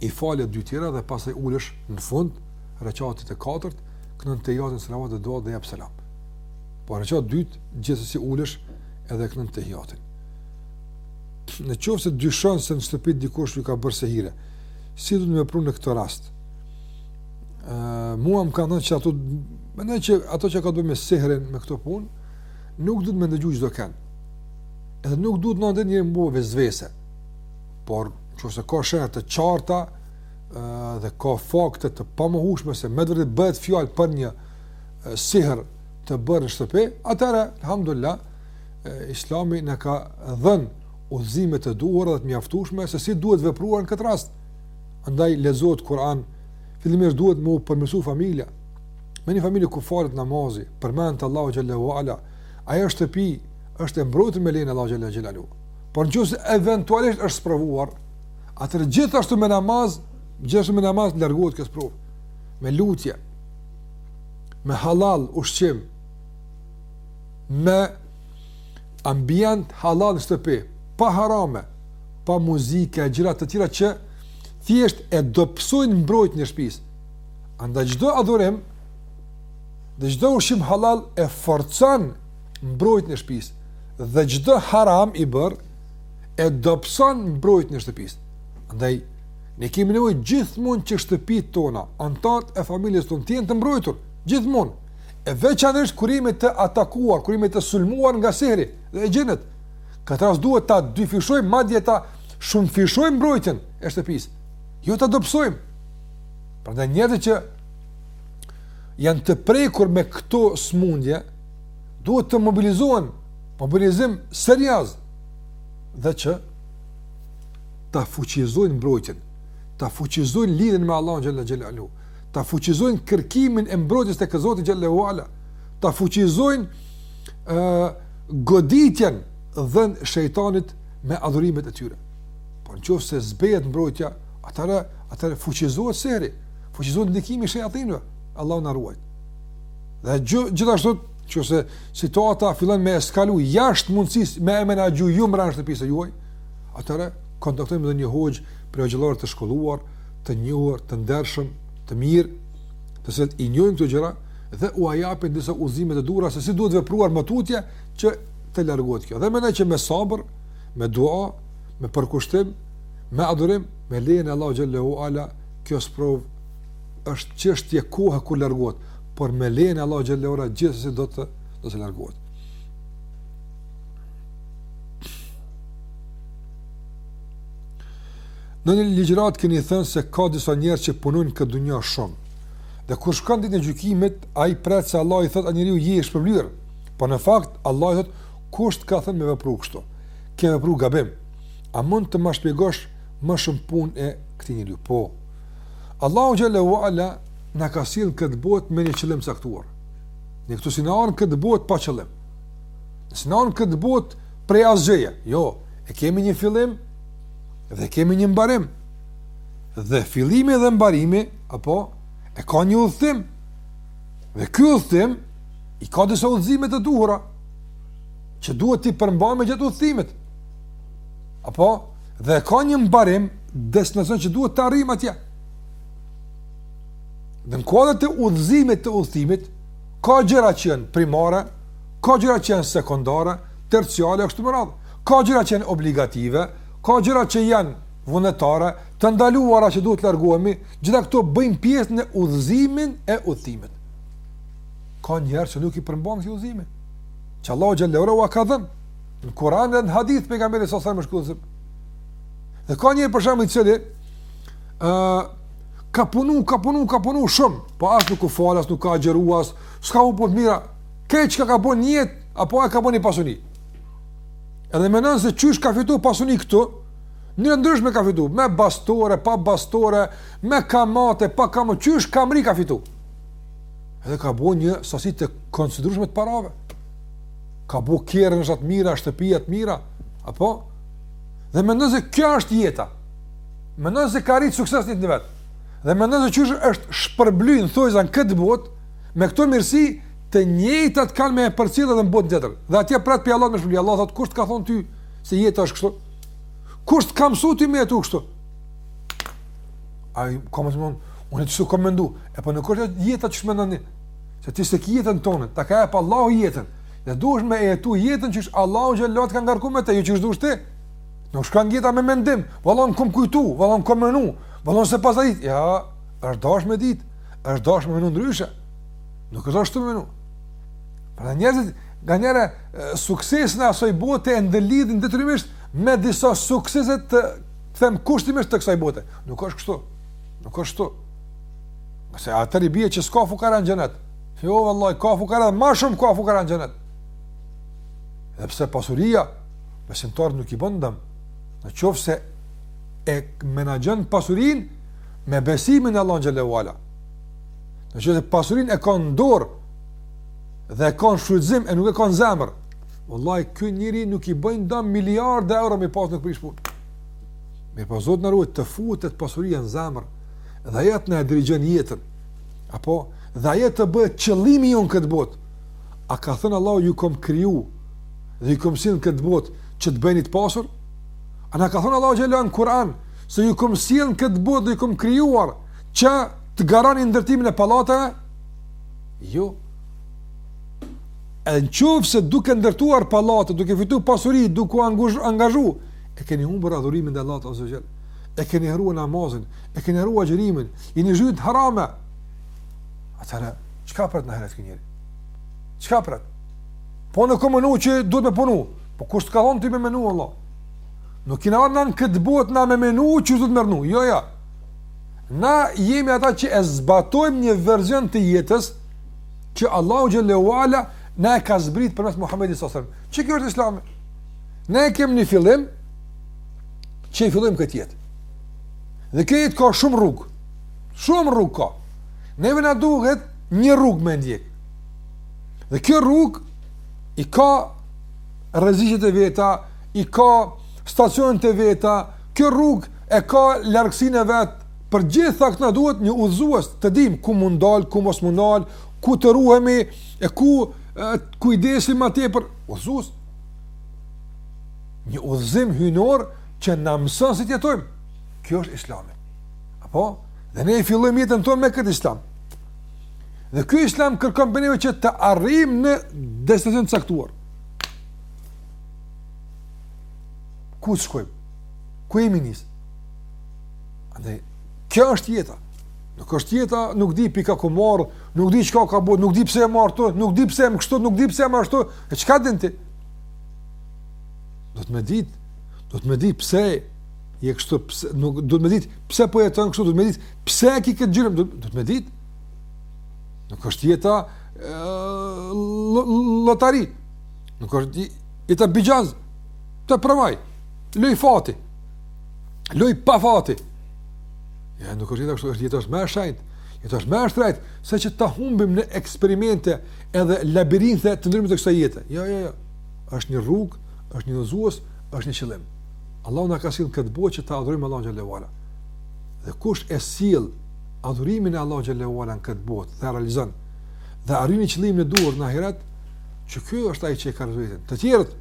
i fal edhe dy tjera dhe pastaj ulesh në fund, rekatit të katërt, këndon etehijatin salavatet dhe duat dhe jep selam. Po në rekatin e dytë, gjithsesi ulesh edhe këndon etehijatin. Në qoftë se dyshon se në shtëpi dikush ju ka bërë sehire, si duhet me vepru në këtë rast? E, mua më kanë thënë që ato, mendoj që ato që ka të bëjë me sehrin, me këto punë, nuk duhet me ndëgju çdokënd. Edhe nuk duhet me ndër njeri me bo vesvese. Por, qoftë se ka shenja të qarta dhe ka fakte të pamohushme se me vërtet bëhet fjalë për një sihr të bërë në shtëpi, atëherë, alhamdulillah, islami na ka dhënë udhëzimet e duhura dhe të mjaftushme se si duhet vepruar në këtë rast. Andaj, lexohet Kur'an, fillimisht duhet me u përmirësu familja. Se një familje ku falet namazi, përmendet Allahu xhele ue ala, ajo shtëpi është e mbrojtur me lejen e Allahut xhele ue ala. Por në qoftë se eventualisht është sprovuar, atëherë gjithashtu me namaz, gjithashtu me namaz largohet kjo sprovë. Me lutje, me hallall ushqim, me ambient hallall në shtëpi, pa harame, pa muzikë e gjëra të tjera që thjesht e dobësojnë mbrojtjen e shpisë. Andaj çdo adhurim dhe çdo ushqim hallall e forcon mbrojtjen e shpisë dhe çdo haram i bërë e dobëson mbrojtjen e shtëpisë. Andaj ne kemi nevojë gjithmonë që shtëpitë tona, anëtarët e familjes tonë të jenë të mbrojtur, gjithmonë. E veçanërisht kur jemi të atakuar, kur jemi të sulmuar nga sehri dhe xhinët. Në këtë rast duhet ta dyfishojmë madje ta shumëfishojmë mbrojtjen e shtëpisë. Jo ta dobësojmë. Prandaj njerëzit që janë të prekur me këto smundje, duhet të mobilizohen mobilizim serioz dhe që ta fuqizojnë mbrojtjen, ta fuqizojnë lidhjen me Allahun xhalla xhelalu, ta fuqizojnë kërkimin e mbrojtjes tek Zoti xhalla uala, ta fuqizojnë ë uh, goditjen ndaj shejtanit me adhurimet e tyre. Po nëse zbehet mbrojtja, atëherë atëherë fuqizohet sehri, fuqizohet ndikimi i shejtanëve. Allahu na ruajt. Dhe gjithashtu, nëse situata fillon me eskalu jashtë mundësisë me e menaxhu ju mbrenda shtëpisë së juaj, atëherë kontaktojmë me një hoxhë apo hoxhollarë të shkolluar, të njohur, të ndershëm, të mirë, të cilët i njohin këto gjëra, dhe ua japin disa udhëzime të duhura se si duhet vepruar më tutje që të largohet kjo. Dhe mendoj që me sabër, me dua, me përkushtim, me adhurim, me lejen e Allahut xhalla uala, kjo sprovë është çështje kohe kur largohet, por me lejen e Allahut xhalla uala gjithsesi do të do të largohet. Në një ligjëratë keni thënë se ka disa njerëz që punojnë në këtë dunja shumë. Dhe kur shkon ditën e gjykimit, ai pret se Allahu i thotë atij njeriu je i shpërblyer. Po në fakt, Allahu i thotë, kush t'ka thënë me vepru kështu? Ke vepru gabim. A mund të ma shpjegosh më shumë punën e këtij njeriu? Po, Allahu xhalla uala na ka sjell në këtë botë me një qëllim të caktuar. Ne këtu s'jena ardhë në këtë botë pa qëllim. S'jena ardhë në këtë botë prej asgjëje. Jo, e kemi një fillim dhe e kemi një mbarim. Dhe fillimi dhe mbarimi apo e ka një udhëtim. Dhe ky udhëtim i ka disa udhëzime të duhura që duhet t'u përmbahemi gjatë udhëtimit. Apo Dhe ka një mbarim destinacion që duhet të arrijmë atje. Dhe në kuadër të udhëzimit të udhëtimit ka gjëra që janë primare, ka gjëra që janë sekondare, terciale e kështu me radhë. Ka gjëra që janë obligative, ka gjëra që janë vullnetare, të ndaluara që duhet të largohemi, gjitha këto bëjnë pjesë në udhëzimin e udhëtimit. Ka njerëz që nuk u përmbahen këtyre udhëzimeve. Që Allahu xhallahu ka dhënë Në Kur'an dhe në hadith Pejgamberi sa sa më shkruan. Dhe ka njeri për shembull i cili ë uh, ka punu, ka punu, ka punu shumë, po as nuk u fal, as nuk ka agjëruar, s'ka u bë mira. Kë çka ka bën një apo e ka bën i pasuni. Edhe më nëse qysh ka fitu pasuni këtu, në ndryshme ka fitu, me bastore, pa bastore, me kamatë, pa kamatë qysh ka mri ka fitu. Edhe ka bën një sasi të konsiderueshme të parave. ka bo kerr e tesha të mira, shtëpia të mira, apo? Domethënë kjo është jeta, domethënë ka arritë sukses në jetën e vet, domethënë qysh është shpërbly në thonjza në këtë botë, me këto mirësi të njëjtat kanë me e përcjellë edhe në botën tjetër. Dhe atje pret prej Allahut me shpërbly, Allah thotë, kush të ka thonë ty se jeta është kështu? Kush të ka mësu ty me jetu kështu? Ai ka me të thënë, unë kështu kom mendu, e po nuk është jeta qysh mendoni, Se ti s'e ki jetën tanen, ta ka fal Allahu jetën. Dhe duhesh me e jetu jetën qysh Allahu që Allah të ka ngarku me te, e jo qysh të dush ti. Nuk shkon jeta me mendim, valla kom kujtu, valla kom menu, valla s'e pasna ditë. Jo, është dashtë me ditë, është dashtë me menu ndryshe. Nuk është ashtu menu. Pra njerëzit, nganjëherë, suksesin e asoj bote e ndërlidhin detyrimisht me disa suksese të, të them kushtimisht të kësaj bote. Nuk është kështu. Nuk është kështu. Ose atëherë i bje që s'ka fukara në xhenet. Jo, vallahi, ka fukara dhe ma shumë ka fukara në xhenet. Edhe pse pasuria, besimtarit nuk i bën dëm. Në qoftë se e menaxhon pasurinë me besimin në Allahun xhelle ve ala. Në qoftë se pasurinë e ka në dorë dhe e ka në shfrytëzim e nuk e ka në zemër. Vallahi, ky njeri nuk i bën dëm miliarda euro me pas nuk prish punë. Me, po Zot na rujt të futet pasuria në zemër. dhe ajo të na e dirigjon jetën. Apo dhe ajo të bëhet qëllimi jonë në këtë botë. A ka thënë Allahu ju kom kriju dhe ju kom sjellë në këtë botë që të bëheni të pasur? A na ka thënë Allahu xhelle në Kur'an se ju kom sjellë në këtë botë dhe ju kom krijuar që të garoni në ndërtimin e pallateve? Jo. Në qoftë se duke ndërtuar pallate, duke fitu pasuri, duke angazhu, e keni humbur adhurimin e Allahut e keni harruar namazin, e keni harruar agjërimin, jeni zhyt në harame. Atëherë, çka pret në ahiret ky njeri? Çka pret? Po unë kom menu që duhet me punu, po kush të ka thonë ty me menu, Allah? Nuk kina ardhë në këtë botë na me menu qysh duhet me rrnu, jo, jo. Na jemi ata që e zbatojmë një version të jetës që Allahu xhelle ve ala na e ka zbrit përmes Muhammedit salasellem. Qe kjo është islami? Ne e kemë një fillim, që i fillojmë këtë jetë. Dhe kjo jetë ka shumë rrugë. Shumë rrugë ka. Neve na duhet një rrugë me ndjek. Dhe kjo rrugë i ka rreziqet e veta, i ka stacionet e veta, kjo rrugë e ka largësinë e vet. Për gjitha këto na duhet një udhëzues të dimë ku m'u ndal, ku mos m'u ndal, ku të ruhemi e ku të kujdesemi ma tepër udhëzues. Një udhëzim hyjnor që na mëson si të jetojmë. Kjo është Islami. Apo? Dhe ne e fillojmë jetën tonë me këtë Islam. Dhe ky Islam kërkon prej neve që të arrijmë në destinacion të caktuar. ku të shkojmë, ku jemi nisë. Andaj, kjo është jeta. Nuk është jeta, nuk di pika ku marë, nuk di çka kam bërë, nuk di pse jam këtu, nuk di pse jam kështu, nuk di pse jam ashtu, e çka din ti? Duhet me ditë, duhet me ditë pse je kështu, pse nuk, duhet me ditë pse po jeton kështu, duhet me ditë pse e ke këtë qëllim, du, duhet me ditë. Nuk është jeta lotari. Nuk është jeta bixhoz. Të provoj. Lojë fati. Lojë pa fati. Jo, nuk është jeta kështu, është jeta është më e shenjtë. Jeta është më e shtrenjtë, se që ta humbim në eksperimente edhe labirinthe të ndryshme të kësaj jete. Jo, jo, jo. është një rrugë, është një udhëzues, është një qëllim. Allahu na ka sjellë këtë botë që ta adhurojmë Allahun xhelle ve ala. Dhe kush e sjell adhurimin e Allahut xhelle ve ala në këtë botë, dhe realizon dhe arrin qëllimin e duhur në ahiret, ky është ai që e ka rrugën. Të tjerët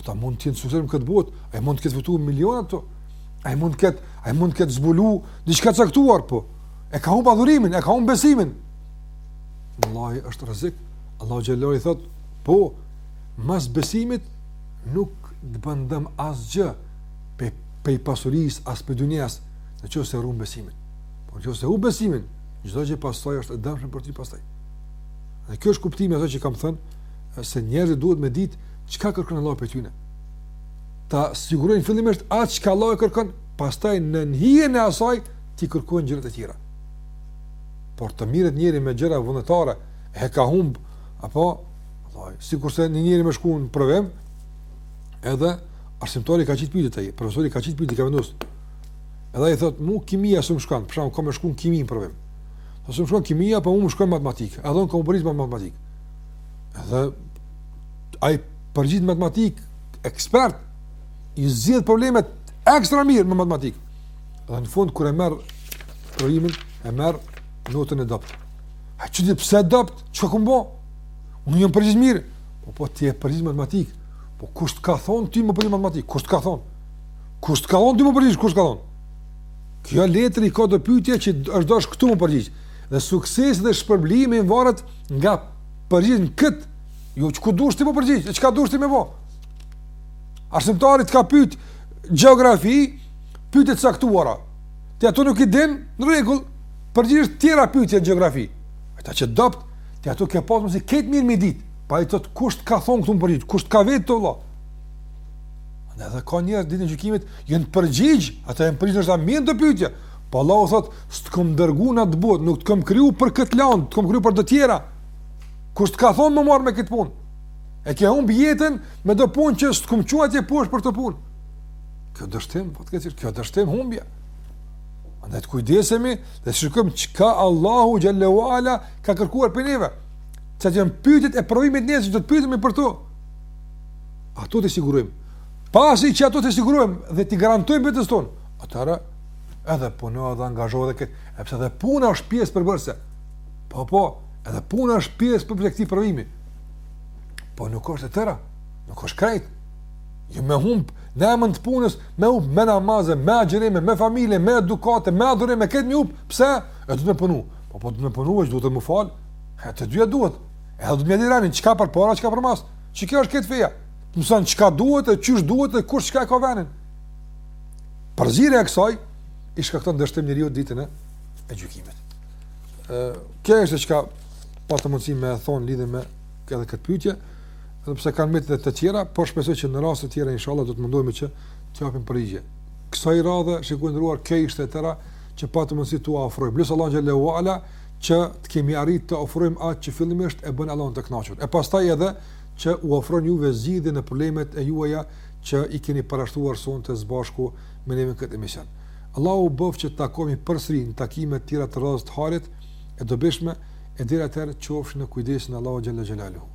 ata mund të jenë të suksesshëm këtë botë, ai mund të ketë fituar miliona të. Ai mund të ketë, ai mund të ketë zbulu diçka të caktuar, po. E ka humb adhurimin, e ka humb besimin. Vallahi është rrezik. Allahu xhelle ve ala thotë Po, mas besimit nuk të bën dëm asgjë pe prej pasurisë as prej dunjas, në qoftë se e run besimin. Por në qoftë se humb besimin, çdo gjë pas saj është e dëmshme për ty pastaj. Dhe ky është kuptimi i asaj që kam thënë se njerëzit duhet me ditë çka kërkon Allahu prej tyre. Ta sigurojnë fillimisht atë çka Allahu kërkon, pastaj në hijen e asaj t'i kërkojnë gjërat e tjera. Por të mirret njeri me gjëra vullnetare e ka humb Apo, vallahi, sikurse një njeri me shku në provim, edhe arsimtari ka qitë pytjet e tij, profesori ka qitë pytjet i ka vendosë. Edhe ai thotë, mu kimia s'më shkon, për shembull ka me shku në kimi në provim. Tha s'më shkon kimia, po mu më shkon matematikë, edhe unë kam me u përgjigj në matematikë. Edhe, ai përgjigjet matematikë, ekspert, i zgjidh problemet ekstra mirë me matematikë. Edhe në fund, kur e merr provimin, e merr notën e dobët. A, qysh, pse dobët, çka kam bo? Unë jam përgjigj mirë. Po, po, ti je përgjigj matematikë. Po, kush të ka thonë, ti me u përgjigj matematikë. Kush të ka thonë? Kush të ka thonë, ti me u përgjigj, kush të ka thonë? Kjo letër i ka do pytje që është dashtë këtu me u përgjigj. Dhe suksesi dhe shpërblimi i varet nga përgjigjja në këtë. Jo, çka dush ti me u përgjigj, e çka dush ti me bo? Arsimtari t'ka pyt gjeografi, pytje të caktuara. Ti ato nuk i din, në rregull, përgjigjesh tjera pyetje në gjeografi. Ata që dopt, ti ato ke pas mos i ket mirë me dit. Pa i thot kush të ka thon këtu me u përgjigj, kush të ka vetë, vëlla. Andaj edhe ka njerëz ditën e gjykimit, janë përgjigj, ata janë përgjigj është mirë te pyetje. Po Allahu thot, s't'kam dërguar në atë botë, nuk të kam kriju për këtë land, të kam kriju për të tjera. Kush të ka thon me u marr me këtë punë? E ke humb jetën me do punë që s't'kam çu atje poshtë për atë punë. Kjo dështim, po të këtë kjo dështim humbja. Andaj të kujdesemi dhe shikojmë çka Allahu xhelle ue ala ka kërkuar për neve. Që të jenë pytjet e provimit nesër që do të pytemi për to. Ato t'i sigurojmë. Pasi që ato t'i sigurojmë dhe t'i garantojmë për veten tonë. Atëherë edhe puno dhe angazhohu dhe këtu. Sepse dhe puna është pjesë përbërëse. Po, po, edhe puna është pjesë prej këtij provimi. Po nuk është e tëra. Nuk është krejt. Jo me humb në emër të punës, me humb me namaze, me agjërime, me familje, me edukatë, me adhurime, këta njeri hup, pse? E duhet me punu. Po, po duhet me punu, edhe duhet me u falë. E të dyja duhet. E duhet me dit renin, çka përpara, çka përmas. Qe kjo është këtu feja. Të mëson çka duhet, e qysh duhet, e kush çka e ka venin. Përzierja e kësaj i shkakton dështim njeriut ditën e, e gjykimit. E, kjo është çka patëm mundësi me thonë lidhur me këtë pytje. Edhe pse kanë mbet dhe të tjera, por shpresoj që në raste të tjera, inshallah, do të mundohemi që t'u japim përgjigje. Kësaj radhe, shikues të nderuar, kjo ishte e tëra, që patëm mundësi t'ju ofrojmë. Lus Allahun xhelle ue ala, që të kemi arrit të ofrojmë atë që fillimisht e bën Allahun të kënaqur. E pastaj edhe, që u ofron juve zgjidhje në problemet e juaja që i keni parashtuar sonte së bashku me neve në këtë emision. Allahu bëftë që të takohemi përsëri në takime të tjera të radhës të hajrit e të dobishme e deri atëherë qofshi në kujdesin e Allahut xhelle xhelaluhu.